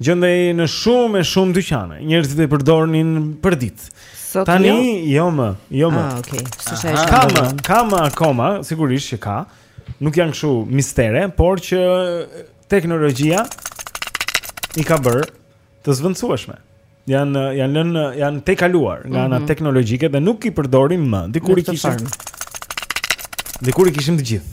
Speaker 7: Gjendej në shumë e shumë dyqane. Njerëzit e përdornin përditë.
Speaker 2: Sot
Speaker 7: Tani
Speaker 2: jo
Speaker 7: më, jo më.
Speaker 2: Ah, okay. S'është
Speaker 7: e Ka, ka akoma, sigurisht që ka.
Speaker 21: Nuk janë kështu mistere, por që teknologjia i ka bërë të zvendësueshme. Janë janë lënë janë tejkaluar nga ana
Speaker 7: mm -hmm.
Speaker 21: teknologjike dhe nuk i përdorim më. Dikur i kishim. Dikur i kishim të gjithë.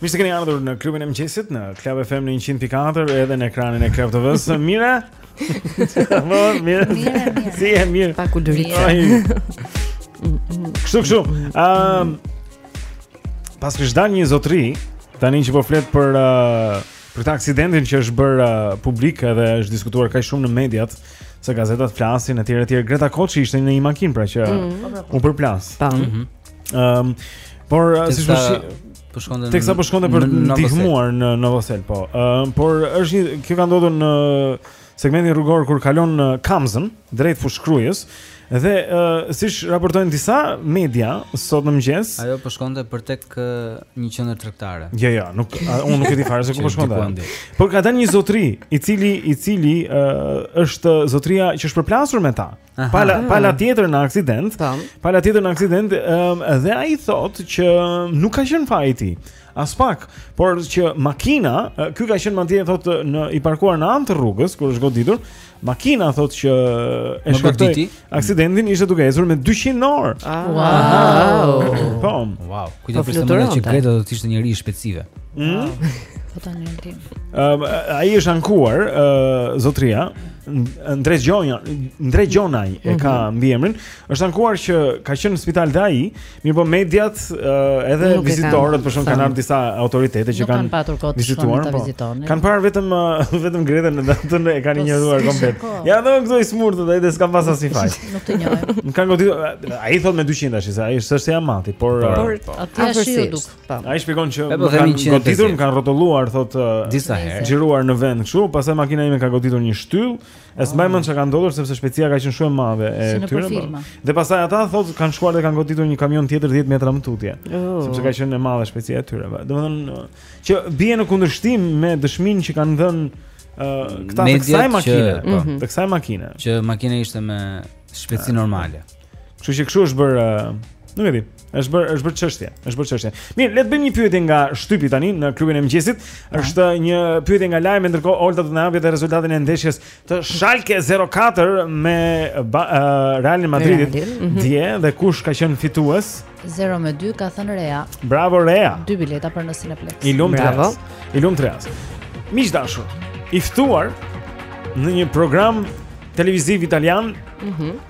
Speaker 21: Mirë se keni ardhur në klubin e mëngjesit në Club FM në 100.4 edhe në ekranin e Club TV-s. Mira. Po, mira. Si je mirë.
Speaker 7: Pa
Speaker 21: kulturit. Kështu kështu. Ëm Paskësh dalë një zotri, tani që po flet për, uh,
Speaker 7: për këtë aksidentin që është bërë uh, publik edhe është diskutuar kaq shumë në mediat, se gazetat flasin e tjera e tjera. Greta Koçi ishte në një makinë pra që
Speaker 8: mm -hmm.
Speaker 7: u përplas.
Speaker 8: Mm
Speaker 7: -hmm. Ëm, por siç po shi
Speaker 3: po shkonte
Speaker 7: teksa po shkonte për të ndihmuar në Novosel, po. Ëm, por është një kjo ka ndodhur në segmentin rrugor kur kalon Kamzën drejt Fushkrujës dhe uh, siç raportojnë disa media sot në mëngjes
Speaker 3: ajo po shkonte për tek uh, një qendër tregtare.
Speaker 7: Jo, jo, nuk unë nuk e di fare se ku po
Speaker 3: shkonte.
Speaker 7: Por ka dalë një zotri, i cili i cili uh, është zotria që është përplasur me ta. Pala pala tjetër në aksident. Pala tjetër në aksident, ëm dhe ai thotë që nuk ka qenë faji i tij. Aspak, por që makina, ky ka qenë madje thotë i parkuar në anë të rrugës kur është goditur. Makina thotë që e shkaktoi aksidentin, ishte duke ecur me 200 në orë. Ah.
Speaker 8: Wow.
Speaker 7: Po.
Speaker 3: Wow.
Speaker 8: Kujtoj po,
Speaker 3: se më thonë që Greta do të ishte njeri i shpejtësive. Ëh.
Speaker 7: Mm?
Speaker 10: Po tani ndihmë.
Speaker 7: Um, ai është ankuar uh, zotria Ndrej Gjonaj, Ndrej Gjonaj e ka
Speaker 8: mhm.
Speaker 7: mbiemrin. Është ankuar që ka qenë në spital dhe ai, mirëpo mediat uh, edhe vizitorët
Speaker 10: se
Speaker 7: kanë ardhur disa autoritete që kanë vizituar, po. Kanë parë vetëm uh, vetëm Gretën dhe atë e kanë
Speaker 10: po, injoruar
Speaker 7: komplet. Ja dhe këtu i sëmurë dhe edhe s'ka pas asnjë faj.
Speaker 10: Nuk të njohim.
Speaker 7: Më kanë goditur. Ai thot me 200 tash, ai është s'është se e mati, por
Speaker 10: por
Speaker 7: uh,
Speaker 10: atij ashtu iu duk.
Speaker 8: Po.
Speaker 7: Ai shpjegon që
Speaker 3: po,
Speaker 7: më kanë goditur, më kanë rrotulluar thotë uh,
Speaker 3: disa herë.
Speaker 7: Xhiruar në vend kështu, pastaj makina ime ka goditur një shtyllë. E s'mbaj mend çka ka ndodhur sepse shpejtësia ka qenë shumë e madhe e tyre. Po. Dhe pastaj ata thotë kanë shkuar dhe kanë goditur një kamion tjetër 10 metra më tutje,
Speaker 8: oh.
Speaker 7: sepse ka qenë e madhe shpejtësia e tyre. Po. Domethënë uh, që bie në kundërshtim me dëshminë që kanë dhënë uh, këta të kësaj makine, po,
Speaker 3: mhm.
Speaker 7: të kësaj makine.
Speaker 3: Që makina ishte me shpejtësi normale.
Speaker 7: Kështu që kështu është bër, nuk e di. Është bër, është bër çështje, është bër çështje. Mirë, le të bëjmë një pyetje nga shtypi tani në klubin e mëngjesit. Po. Është një pyetje nga lajmi ndërkohë Olta do të na japë rezultatin e ndeshjes të Schalke 04 me ba, uh, Real Madridit
Speaker 10: Real. Mm -hmm.
Speaker 7: dje dhe kush ka qenë fitues?
Speaker 10: 0 me 2 ka thënë Rea.
Speaker 7: Bravo Rea.
Speaker 10: Dy bileta për në Cineplex.
Speaker 7: I lumtë.
Speaker 8: Bravo.
Speaker 7: I lumtë Reas. Miq të dashur, i ftuar në një program televiziv italian.
Speaker 8: Mhm.
Speaker 7: Mm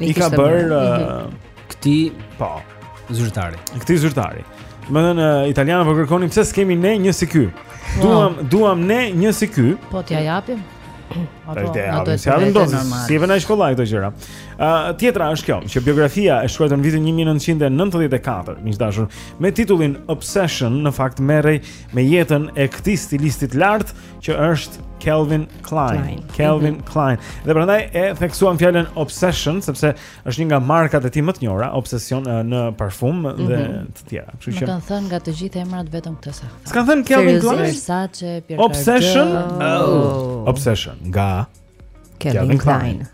Speaker 3: i
Speaker 7: ka bër
Speaker 3: mm
Speaker 7: -hmm.
Speaker 3: këti
Speaker 7: po
Speaker 3: zyrtari.
Speaker 7: Këti zyrtari. Me thënë ne italianët po kërkojmë pse s'kemi ne një si ky. Duam oh. duam ne një si ky.
Speaker 10: Po t'ia japim.
Speaker 7: Ato do
Speaker 10: të
Speaker 7: jetë
Speaker 10: normale.
Speaker 7: Si vjen ai shkolla këto gjëra. Ë uh, tjetra është kjo, që biografia e shkruar në vitin 1994, miq të dashur, me titullin Obsession në fakt merrej me jetën e këtij stilisti të lartë, që është Calvin Klein.
Speaker 8: Klein.
Speaker 7: Calvin
Speaker 8: mm -hmm.
Speaker 7: Klein. Dhe prandaj e theksuam fjalën obsession sepse është një nga markat e tij më të njohura, obsesion në parfum mm -hmm. dhe
Speaker 10: mhm.
Speaker 7: të tjera. Kështu që
Speaker 10: kanë thënë nga të gjithë emrat vetëm këtë sa.
Speaker 7: S'kan thënë Calvin Klein.
Speaker 10: Versace,
Speaker 7: Obsession. Oh. Obsession nga
Speaker 8: Calvin Klein.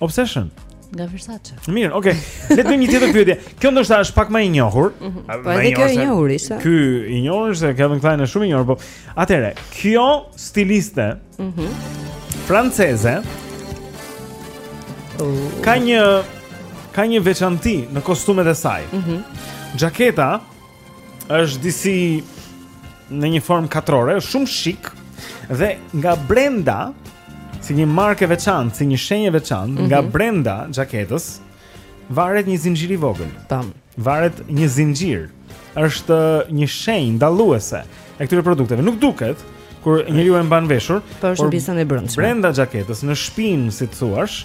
Speaker 7: Obsession.
Speaker 10: Nga Versace.
Speaker 7: Mirë, okay. Le të bëjmë një tjetër pyetje. Kjo ndoshta është pak më e njohur.
Speaker 8: Mhm. Po edhe kjo e njohur ishte.
Speaker 7: Ky i njohur se Calvin Klein është shumë i njohur, po atëherë, kjo stiliste.
Speaker 8: Mhm.
Speaker 7: Franceze. Oh. Ka një ka një veçanti në kostumet e saj.
Speaker 8: Mhm.
Speaker 7: Xhaketa Është disi në një formë katrore, është shumë shik dhe nga brenda si një markë e veçantë, si një shenjë e veçantë, mm -hmm. nga
Speaker 8: mhm.
Speaker 7: brenda xhaketës varet një zinxhir i vogël.
Speaker 8: Tam.
Speaker 7: Varet një zinxhir. Është një shenjë dalluese e këtyre produkteve. Nuk duket kur njeriu e mban veshur,
Speaker 8: po është pjesën e brendshme.
Speaker 7: Brenda xhaketës, në shpinë, si të thuash,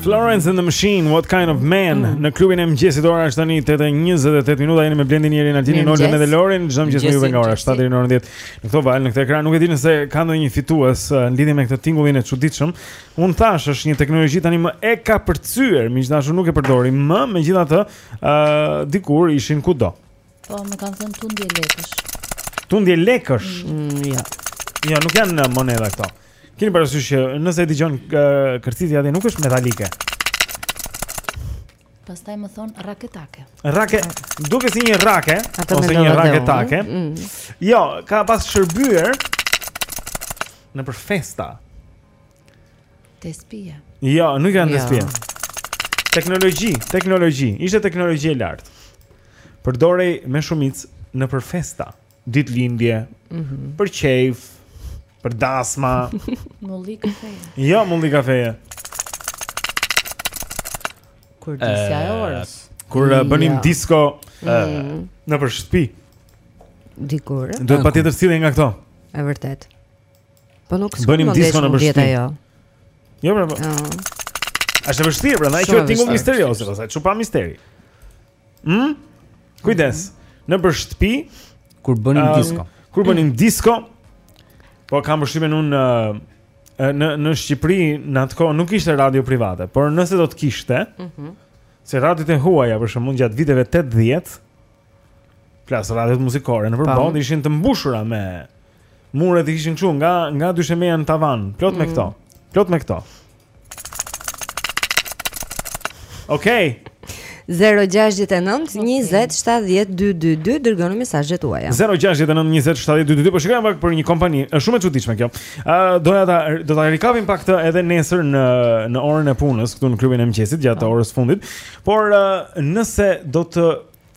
Speaker 7: Florence and the Machine, What Kind of Man mm. në klubin e mëngjesit ora është tani 8:28 minuta jeni me Blendin, Jerinën,
Speaker 8: Altin,
Speaker 7: Nolën dhe Lorin çdo mëngjes me juve nga ora 7 deri në orën 10 në këto valë në këtë ekran nuk e di nëse ka ndonjë fitues uh, në lidhje me këtë tingullin e çuditshëm unë thashë është një teknologji tani më e kapërcyer miq të dashur nuk e përdorim më megjithatë uh, dikur ishin kudo
Speaker 10: Po, më kanë thënë tundje lekësh.
Speaker 7: Tundje lekësh?
Speaker 8: Mm, jo.
Speaker 7: Jo, nuk janë monedha këto. Kini parasysh që nëse e digjon kërcitja dhe nuk është metalike.
Speaker 10: Pastaj më thon raketake.
Speaker 7: Rake, duke si një rake,
Speaker 8: Ata
Speaker 7: ose një raketake.
Speaker 8: Mm.
Speaker 7: Jo, ka pas shërbyer nëpër festa.
Speaker 10: Te spia.
Speaker 7: Jo, nuk janë te spia. Teknologji, teknologji. Ishte teknologji e lartë. Përdorej me shumicë nëpër festa, ditëlindje,
Speaker 8: mm -hmm.
Speaker 7: për qejf, për dasma.
Speaker 10: Mulli kafeje.
Speaker 7: Jo, mulli kafeje.
Speaker 8: Kurdisja e orës.
Speaker 7: Kur eh, bënim
Speaker 8: ja.
Speaker 7: disko
Speaker 8: mm
Speaker 7: -hmm. nëpër shtëpi.
Speaker 8: Dikur.
Speaker 7: Duhet patjetër të sillje nga këto.
Speaker 8: Është vërtet. Po nuk
Speaker 7: s'ka më disko
Speaker 8: nëpër
Speaker 7: shtëpi
Speaker 8: jo.
Speaker 7: jo pra po Është e vështirë prandaj
Speaker 8: i
Speaker 7: themi
Speaker 8: tingulli
Speaker 7: misterioz pastaj Ç'u pa misteri mm? Kujdes Nëpër shtëpi
Speaker 3: Kur bënim
Speaker 7: uh,
Speaker 3: disko
Speaker 7: Kur bënim mm. disko Po kam përshtypjen unë në në në Shqipëri në atë kohë nuk kishte radio private, por nëse do të kishte,
Speaker 8: mm -hmm.
Speaker 7: se radiot e huaja për shembull gjatë viteve 80, Plus radiot muzikore
Speaker 8: nëpër
Speaker 7: botë ishin të mbushura me muret i kishin kështu nga nga dyshemeja në tavan, plot me
Speaker 8: mm.
Speaker 7: këto. Plot me këto. Okej.
Speaker 8: Okay. 0-6-9-20-7-10-2-2-2 Dërgoni mesazhet tuaja
Speaker 7: 0-6-9-20-7-10-2-2 Po shikoja pak për një kompani është shumë e çuditshme kjo uh, Doja ta, do ta rikapim pak këtë edhe nesër në, në orën e punës Këtu në klubin e mëngjesit gjatë orës së fundit Por uh, nëse do të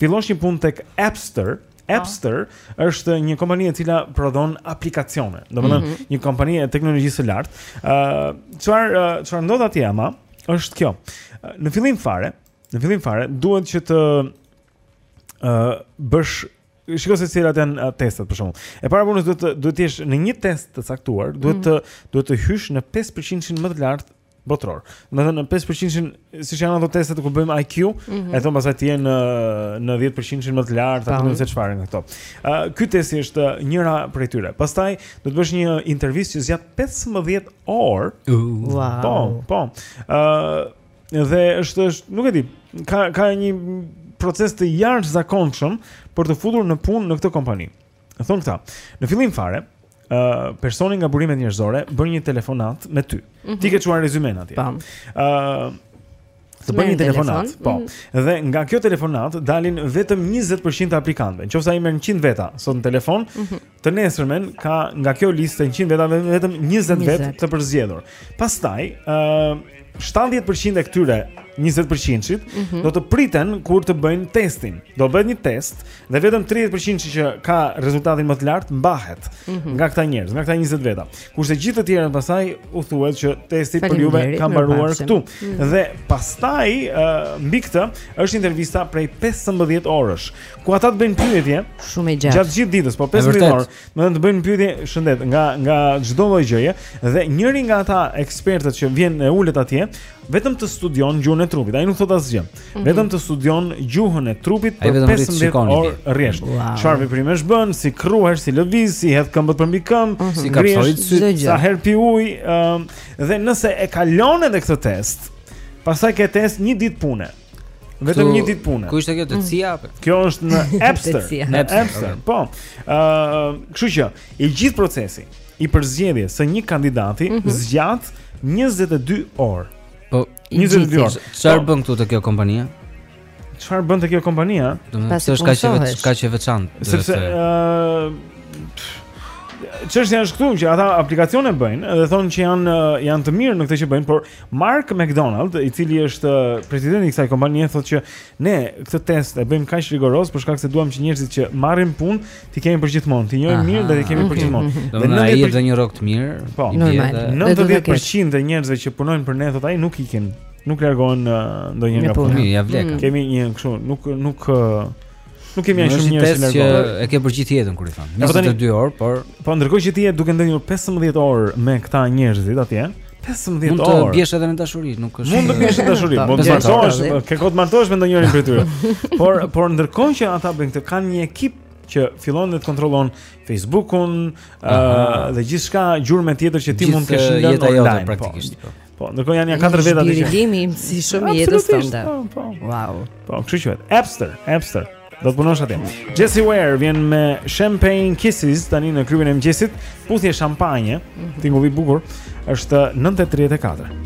Speaker 7: fillosh një punë tek Appster, Po. Appster është një kompani e cila prodhon aplikacione. Domethënë
Speaker 8: Mhm.
Speaker 7: një kompani e teknologjisë së lartë. Ë çfarë ë, çfarë ndodh atje ama është kjo. Ë, Në fillim fare, në fillim fare duhet që të ë bësh Shiko se cilat janë ë, testet për shembull. E para e punës duhet të duhet të jesh në një test të caktuar, duhet Mhm. të duhet të hysh në 5%-in më të lartë botëror. Domethënë 5%-shin, siç janë ato testet ku bëjmë IQ,
Speaker 8: mm -hmm.
Speaker 7: e thonë pastaj ti je në 10%-shin më të lartë, apo nëse çfarë nga këto. Ë uh, ky test është njëra prej tyre. Pastaj do të bësh një intervistë që zgjat 15 orë.
Speaker 8: Uh, wow.
Speaker 7: Po, po. Ë uh, dhe është është, nuk e di, ka ka një proces të jashtëzakonshëm për t'u futur në punë në këtë kompani. Thonë këta, në fillim fare, ë uh, personi nga burimet njerëzore bën një telefonatë me ty.
Speaker 8: Mm -hmm.
Speaker 7: Ti ke çuar rezumen atje. Ë uh, të
Speaker 8: bëjnë
Speaker 7: një telefonatë,
Speaker 8: telefon.
Speaker 7: po.
Speaker 8: Mm -hmm.
Speaker 7: Dhe nga kjo telefonatë dalin vetëm 20% të aplikantëve. Në qoftë se ai merr 100 veta sot në telefon,
Speaker 8: mm -hmm.
Speaker 7: të nesërmen ka nga kjo listë e 100 vetave vetëm 20,
Speaker 8: 20.
Speaker 7: vetë të përzgjedhur. Pastaj, ë uh, 70 për qind e këtyre 20
Speaker 8: për qindshit mm -hmm.
Speaker 7: do të priten kur të bëjnë testin. Do bëhet një test dhe vetëm 30 për qindshi që ka rezultatin më të lartë mbahet
Speaker 8: mm -hmm.
Speaker 7: nga këta njerëz, nga këta 20 veta. Kurse gjithë të tjerët pastaj u thuhet që testi për juve ka mbaruar këtu.
Speaker 8: Mm -hmm.
Speaker 7: Dhe pastaj uh, mbi këtë është intervista prej 15 orësh, ku ata të bëjnë pyetje
Speaker 8: shumë gjatë.
Speaker 7: Gjatë gjithë ditës, po 15 orë. Më të bëjnë pyetje, shëndet, nga nga çdo lloj gjëje dhe njëri nga ata ekspertët që vjen e ulet atje, vetëm të studion gjuhën e trupit. Ai nuk thot asgjë.
Speaker 8: Mm -hmm.
Speaker 7: Vetëm të studion gjuhën e trupit për 15 orë rresht. Çfarë wow. veprimesh bën, si kruhesh, si lëviz, si hedh këmbët përmbi këmbë, mm
Speaker 3: -hmm. si
Speaker 8: kapsallit sytë.
Speaker 7: Sa herë pi ujë, ëm, um, dhe nëse e kalon edhe këtë test, pastaj ke test një ditë pune. Vetëm një ditë pune.
Speaker 3: Ku ishte kjo te CIA? Mm.
Speaker 7: Kjo është në Appster, në
Speaker 3: Appster.
Speaker 7: Po. Ëh, uh, kështu që i gjithë procesi i përzgjedhjes së një kandidati mm -hmm. zgjat 22 orë.
Speaker 3: Po,
Speaker 7: 22 orë.
Speaker 3: Çfarë
Speaker 7: po.
Speaker 3: bën këtu te kjo kompania?
Speaker 7: Çfarë bën te kjo kompania?
Speaker 3: Do të thotë është kaq e kaq e veçantë.
Speaker 7: Sepse ëh Çështja është këtu që ata aplikacione bëjnë dhe thonë që janë janë të mirë në këtë që bëjnë, por Mark McDonald, i cili është uh, presidenti i kësaj kompanie, thotë që ne këtë test e bëjmë kaq rigoroz për shkak se duam që njerëzit që marrim punë t'i kemi përgjithmonë, t'i njohim mirë dhe t'i kemi
Speaker 3: përgjithmonë. Dhe u japin edhe një rrogë të mirë,
Speaker 7: po,
Speaker 3: i
Speaker 8: vjetë.
Speaker 7: 90% e njerëzve që punojnë për ne thotë ai nuk ikin, nuk largohen uh,
Speaker 8: ndonjëherë
Speaker 7: nga puna.
Speaker 3: Ia vlen.
Speaker 8: Mm.
Speaker 7: Kemi një kështu, nuk nuk uh, Nuk kemi ashtu
Speaker 3: një test
Speaker 7: që
Speaker 3: e ke për gjithë jetën kur i thon. 22 orë, por
Speaker 7: po ndërkohë që ti je duke ndenjur 15 orë me këta njerëzit atje, 15 orë.
Speaker 3: Mund të biesh edhe në dashuri, nuk është.
Speaker 7: Mund të biesh në dashuri, mund të martohesh, ke kohë të martohesh me ndonjërin prej tyre. Por por ndërkohë që ata bëjnë këtë, kanë një ekip që fillon dhe të kontrollon Facebookun,
Speaker 3: ëh,
Speaker 7: dhe gjithçka gjurmë tjetër që ti mund të kesh
Speaker 3: në jetë
Speaker 7: online, po.
Speaker 3: praktikisht.
Speaker 7: Po. Po, ndërkohë janë nja katër veta të tjerë.
Speaker 8: Gjimë im si shumë jetës tënde.
Speaker 7: Po, po.
Speaker 8: Wow.
Speaker 7: Po, kështu quhet. Appster, Appster. Do të punosh atje. Jessie Ware vjen me Champagne Kisses tani në klubin e mëngjesit. Puthje shampanje, mhm. tingëllon bukur, është 9:34.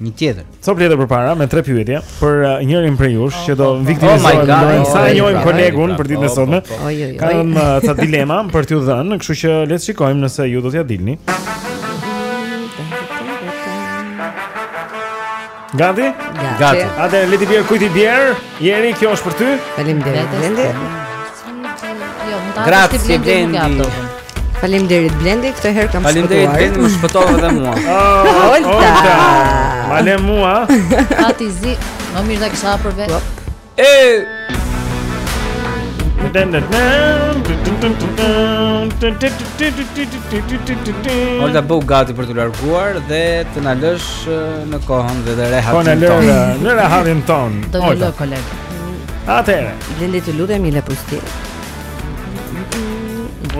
Speaker 2: Një
Speaker 3: tjetër.
Speaker 7: Sa vjen përpara me tre pyetje për uh, njërin prej jush që do
Speaker 3: oh,
Speaker 7: viktimizohet
Speaker 3: oh,
Speaker 7: oh, sa e njohim kolegun për ditën e sotme. Kam uh, ca dilema për t'ju dhënë, kështu që le të shikojmë nëse ju do t'ia dilni. Gati?
Speaker 2: Gati.
Speaker 7: Hajde le t'i bjerë kujt i bjerë. Jeri, kjo është për ty?
Speaker 2: Faleminderit.
Speaker 3: Grazie,
Speaker 10: Blendi
Speaker 2: Faleminderit Blendi, këtë herë kam shpëtuar.
Speaker 3: Faleminderit Blendi, më shpëtove edhe mua.
Speaker 7: Ah,
Speaker 2: Olta.
Speaker 7: Ma le mua.
Speaker 10: Ah ti zi, më mirë ta kisha për vete.
Speaker 3: E Olta bëhu gati për t'u larguar dhe të na lësh në kohën dhe rehatin.
Speaker 7: Po na lë në rehatin tonë.
Speaker 10: Do të lë koleg.
Speaker 7: Atëherë,
Speaker 2: Blendi të lutem i le pustim.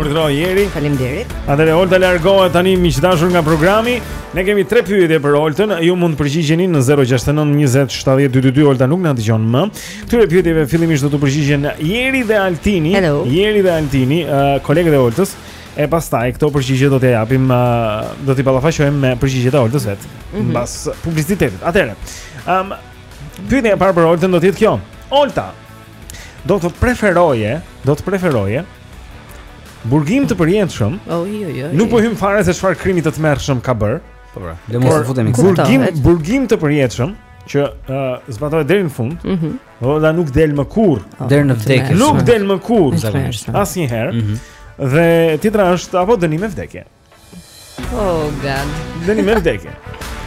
Speaker 7: Urdhro Jeri.
Speaker 8: Faleminderit.
Speaker 7: Atëre Olta largohet tani miq të dashur nga programi. Ne kemi tre pyetje për Oltën. Ju mund të përgjigjeni në 069 20 70 222. Olta nuk na dëgjon më. Këtyre pyetjeve fillimisht do t'u përgjigjen Jeri dhe Altini.
Speaker 8: Hello.
Speaker 7: Jeri dhe Altini, uh, kolegët e Oltës. E pastaj këto përgjigje do t'i japim, uh, do t'i ballafaqojmë me përgjigjet e Oltës vetë.
Speaker 8: Mm -hmm.
Speaker 7: Mbas publicitetit. Atëre. Ëm um, pyetja e parë për Oltën do të jetë kjo. Olta, Do të preferoje, do të preferoje burgim të përjetshëm.
Speaker 8: Oh, jo, jo.
Speaker 7: Nuk po hym fare se çfarë krimi të tmerrshëm ka bërë.
Speaker 3: Po pra, le
Speaker 7: të
Speaker 3: mos futemi këtu.
Speaker 7: Burgim, burgim të përjetshëm që uh, zbatohet deri në fund.
Speaker 8: Ëh.
Speaker 7: Mm -hmm. nuk del më kurrë oh,
Speaker 3: deri në vdekje.
Speaker 7: Nuk del më
Speaker 8: kurrë
Speaker 7: asnjëherë.
Speaker 3: Ëh. Mm -hmm.
Speaker 7: Dhe tjetra është apo dënim me vdekje.
Speaker 8: Oh god.
Speaker 7: Dënim me vdekje.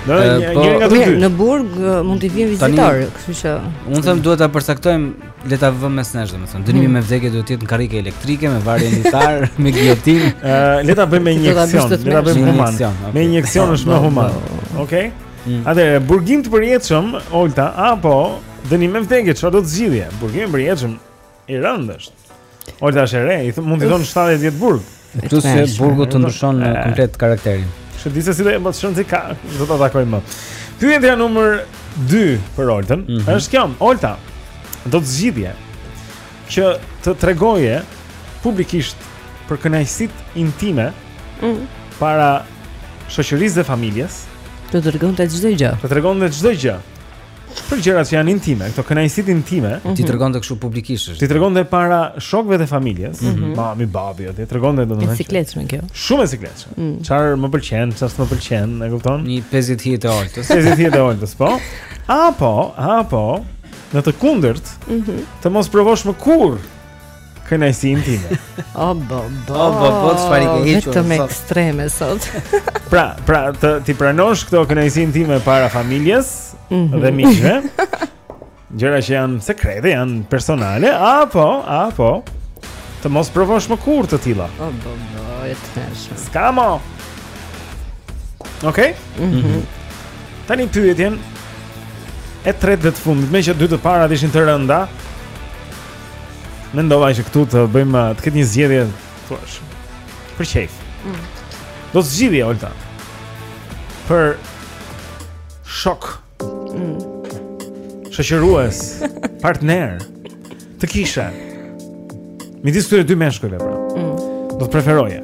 Speaker 3: Në
Speaker 7: një
Speaker 3: po,
Speaker 7: nga të dy.
Speaker 8: Në burg mund të
Speaker 3: vijnë
Speaker 8: vizitorë, kështu që.
Speaker 3: Unë them duhet ta përcaktojmë, le ta vëmë mes nesh, domethënë. Dënimi
Speaker 8: hmm.
Speaker 3: me vdekje duhet të jetë në karrike elektrike me varje në litar, me gijotinë.
Speaker 7: Ë, le ta bëjmë me injeksion, le ta bëjmë human. Me injeksion është më human. Okej. Hmm. Atëre burgim të përjetshëm, Olta, apo dënim me vdekje, çfarë do të zgjidhje? Burgim i përjetshëm. I rëndë është. Olta është e re, i bie të thotë 70 vjet burg.
Speaker 3: Plus se burgu të ndryshon komplet karakterin.
Speaker 7: Kështu që s'e di se si do më, ça do ka, do ta takoj më. Pyetja numër 2 për Oltën,
Speaker 3: mm -hmm.
Speaker 7: është kjo, Olta. Do të zgjidhje që të tregoje publikisht për kënaqësitë intime
Speaker 8: mm -hmm.
Speaker 7: para shoqërisë dhe familjes.
Speaker 8: Të tregonte çdo gjë.
Speaker 7: Të tregonte çdo gjë. për gjërat që janë intime, këto kënaqësitë intime. Mm -hmm.
Speaker 3: T'i tregonte kështu publikisht.
Speaker 7: T'i tregonte para shokëve dhe familjes,
Speaker 8: mm -hmm.
Speaker 7: mami, babi, t'i tregonte domethënë.
Speaker 8: E sikletshme kjo.
Speaker 7: Shumë e sikletshme.
Speaker 8: Mm.
Speaker 7: Çfarë mm. më pëlqen, çfarë s'më pëlqen, e kupton?
Speaker 3: Një 50 hije të Oltës.
Speaker 7: 50 hije të Oltës, po. Apo, apo në të kundërt,
Speaker 8: mm -hmm.
Speaker 7: të mos provosh më kurrë Kënaqësi intime.
Speaker 8: O bo bo.
Speaker 3: O bo bo, çfarë ke hequr?
Speaker 8: Vetëm ekstreme sot.
Speaker 7: pra, pra, të t'i pranosh këto kënaqësi intime para familjes
Speaker 8: mm -hmm.
Speaker 7: dhe miqve. Gjëra që janë sekrete, janë personale, apo, apo të mos provosh më kurrë të tilla.
Speaker 8: O bo bo, e
Speaker 7: tmerrshme. Skamo. Okej? Okay?
Speaker 8: Mhm.
Speaker 7: Mm Tani pyetjen e tretë dhe të fundit, meqë dy të parat ishin të rënda, Mendova që këtu të bëjmë të ketë një zgjedhje thuaj. Për qejf.
Speaker 8: Mm.
Speaker 7: Do të zgjidhje Olta. Për shok.
Speaker 8: Mm.
Speaker 7: Shoqërues, partner. Të kishe. Midis këtyre dy meshkujve, pra.
Speaker 8: Mm.
Speaker 7: Do të preferoje.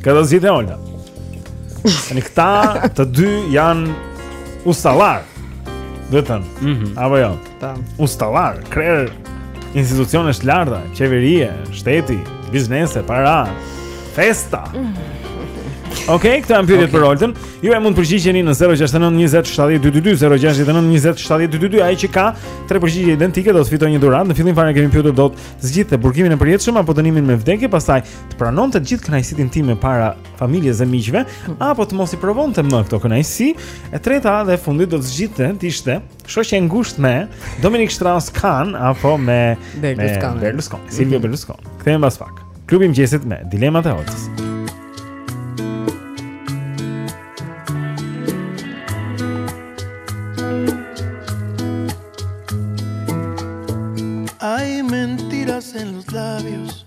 Speaker 7: Kë
Speaker 3: do
Speaker 7: zgjidhë Olta. Ne këta të dy janë ustallar. Do të thënë,
Speaker 3: mm -hmm.
Speaker 7: apo jo.
Speaker 8: Tam.
Speaker 7: Ustallar, krerë institucione të larta, qeverie, shteti, biznese, para, festa. Mm -hmm. Ok, këto janë pyetjet okay. për Oltën. Ju mund të përgjigjeni në 069 20 70 222, 069 20 70 222, ai që ka tre përgjigje identike do të fitojë një dhuratë. Në fillim fare kemi pyetur do të zgjidhte burgimin e përjetshëm apo dënimin me vdekje, pastaj të pranonte të gjithë kënaqësitë intime para familjes dhe miqve, apo të mos i provonte më këto kënaqësi. E treta dhe e fundit do të zgjidhte të ishte shoqja e ngushtë me Dominic Strauss-Kahn apo me
Speaker 8: Berlusconi.
Speaker 7: Me Berlusconi, Silvio mhm. Berlusconi. Kthehemi pas pak. Klubi i mëngjesit me dilemat e Oltës.
Speaker 14: Hay mentiras en los labios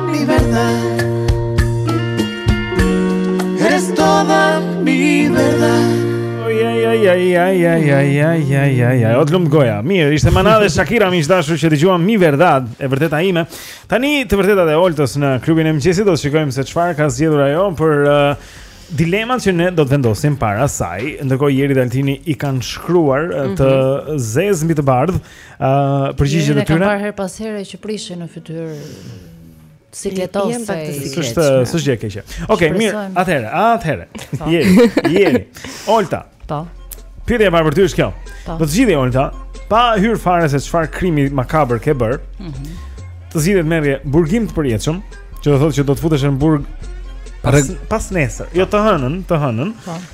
Speaker 14: Mi verdad Es toda mi verdad
Speaker 7: O të lumtë goja Mirë, ishte Mana dhe Shakira Miq të dashur që dëgjuam mi verdad E vërteta ime Tani të vërtetat e Oltës në klubin e mëngjesit Do të shikojmë se çfarë ka zgjedhur ajo Për uh, dilemat që ne do të vendosim para saj Ndërkohë Jeri dhe Altini i kanë shkruar uh, Të mhm. zezë mbi të bardhë Ë përgjigjet e tyre.
Speaker 10: Ne i kam parë herë pas here që prishin fytyrë
Speaker 8: Sikletosëse
Speaker 7: s'është gjë e keqe. Okej, mirë. Atëherë, atëherë.
Speaker 10: Po.
Speaker 7: Jeri, Jeri. Olta.
Speaker 10: Po.
Speaker 7: Pyetja e parë për ty është kjo.
Speaker 10: Po.
Speaker 7: Do të zgjidhje Olta, pa hyrë fare se çfarë krimi makabër ke bërë.
Speaker 10: Mhm.
Speaker 7: Të zgjidhje të merrje burgim të përjetshëm, që do të thotë që do të futesh në burg pas pasnesër. Jo të hënën, të hënën.
Speaker 10: Po.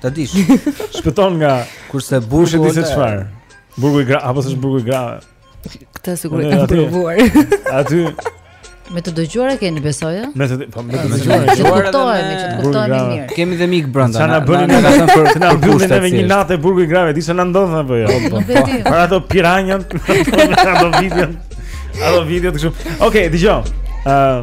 Speaker 3: Ta dish.
Speaker 7: Shpëton nga
Speaker 3: kurse
Speaker 7: burgu di se çfarë. Burgu i gra, apo s'është burgu i grave.
Speaker 8: Këtë sigurisht
Speaker 7: e
Speaker 8: kam provuar.
Speaker 7: Aty
Speaker 10: Me të dëgjuar e keni besoj, a?
Speaker 7: Me të po me të dëgjuar.
Speaker 10: Ju kuptohemi,
Speaker 7: ju
Speaker 10: kuptohemi mirë.
Speaker 3: Kemi dhe mik brenda.
Speaker 7: Sa na bëni
Speaker 3: na kanë për
Speaker 7: të na
Speaker 3: mbyllur
Speaker 7: edhe një natë te burgu i grave, di ç'na ndodh apo jo.
Speaker 10: Po, po, po.
Speaker 7: Për ato piranjat, ato videot, ato videot kështu. Okej, dëgjoj. Ëh,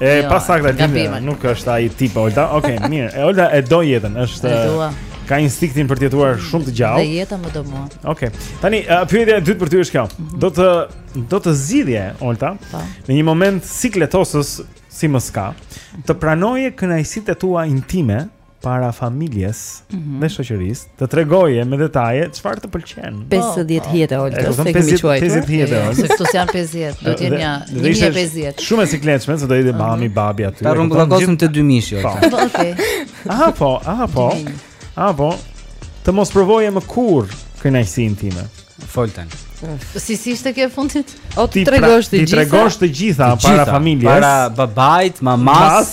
Speaker 7: E
Speaker 10: jo, pasaktësi,
Speaker 7: nuk është ai tip Olta. Okej, okay, mirë. E Olta e do jetën, është
Speaker 10: e dua.
Speaker 7: Ka instinktin për të jetuar shumë të gjallë.
Speaker 10: Dhe jeta më do mua.
Speaker 7: Okej. Okay. Tani uh, pyetja e dytë për ty është kjo. Mhm. Do të do të zgjidhje Olta pa.
Speaker 10: Po.
Speaker 7: në një moment sikletosës si më s'ka, të pranoje kënaqësitë e tua intime para familjes
Speaker 10: mm -hmm.
Speaker 7: dhe shoqërisë, të tregoje me detaje çfarë të pëlqen.
Speaker 8: 50 hijet
Speaker 7: e Oltës,
Speaker 8: të kemi quajtur.
Speaker 7: 50 hijet.
Speaker 10: Jo, se këto janë 50, do të jenë
Speaker 7: nja
Speaker 10: 1050.
Speaker 7: Shumë e sikletshme, se do jetë mami, babi aty.
Speaker 3: Ta
Speaker 7: rrumbullakosim
Speaker 3: te dy
Speaker 7: mijë,
Speaker 3: Olta.
Speaker 10: Po. Po, okej.
Speaker 7: Aha po, aha po. Aha po. Të mos provoje më kurrë kënaqësi intime.
Speaker 3: Fol tani.
Speaker 10: Si si ishte kjo e fundit?
Speaker 8: O
Speaker 7: t'i tregosh të gjitha. T'i tregosh të gjitha para familjes.
Speaker 3: Para babait, mamas.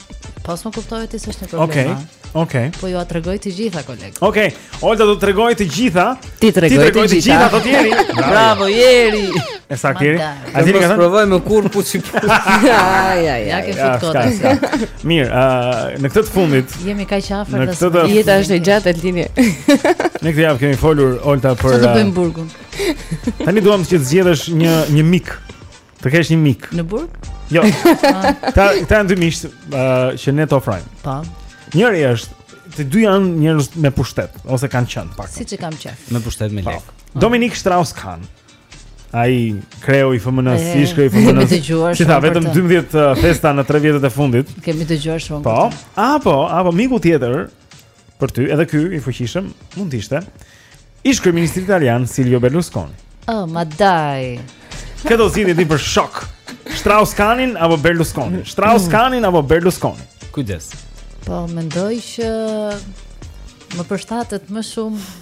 Speaker 7: Po
Speaker 10: s'më kuptove ti s'është një problem.
Speaker 7: Okej.
Speaker 10: Okay,
Speaker 7: Okej. Okay.
Speaker 10: Po ju a tregoj të gjitha koleg.
Speaker 7: Okej. Okay. Olta do të tregoj të gjitha.
Speaker 8: Ti tregoj të,
Speaker 7: të
Speaker 8: gjitha
Speaker 7: do të jeni.
Speaker 3: Bravo Jeri.
Speaker 7: E sa
Speaker 10: keni?
Speaker 7: A dini ka
Speaker 3: provoj me kur puç.
Speaker 8: Ai ai.
Speaker 10: Ja ke fut
Speaker 7: kot. Mirë, në këtë të fundit.
Speaker 10: Jemi kaq afër
Speaker 7: se
Speaker 8: jeta është e gjatë Altini.
Speaker 7: Në këtë javë kemi folur Olta për
Speaker 10: Çfarë do bëjmë burgun?
Speaker 7: Tani duam të zgjedhësh një një mik. Të kesh një mik.
Speaker 10: Në burg?
Speaker 7: Jo. Ta ta janë dy miq që ne të ofrojmë.
Speaker 10: Po.
Speaker 7: Njëri është Të dy janë njerëz me pushtet ose kanë qenë pak.
Speaker 10: Siç kanë qenë.
Speaker 3: Me pushtet me po. lek.
Speaker 7: Dominik Strauss Kahn. Ai kreu i FMN-s, ish kreu i FMN-s. Siç tha vetëm 12 festa në 3 vjetët e fundit.
Speaker 10: Kemi dëgjuar shumë.
Speaker 7: Po. Apo, apo miku tjetër për ty, edhe ky i fuqishëm mund të ishte ish kryeministri italian Silvio Berlusconi.
Speaker 10: Oh, ma dai.
Speaker 7: Kë do zgjidhje ti për shok. Strauss Kahnin apo Berlusconi? Strauss mm. Kahnin apo Berlusconi?
Speaker 3: Kujdes.
Speaker 10: Po mendoj që më përshtatet më shumë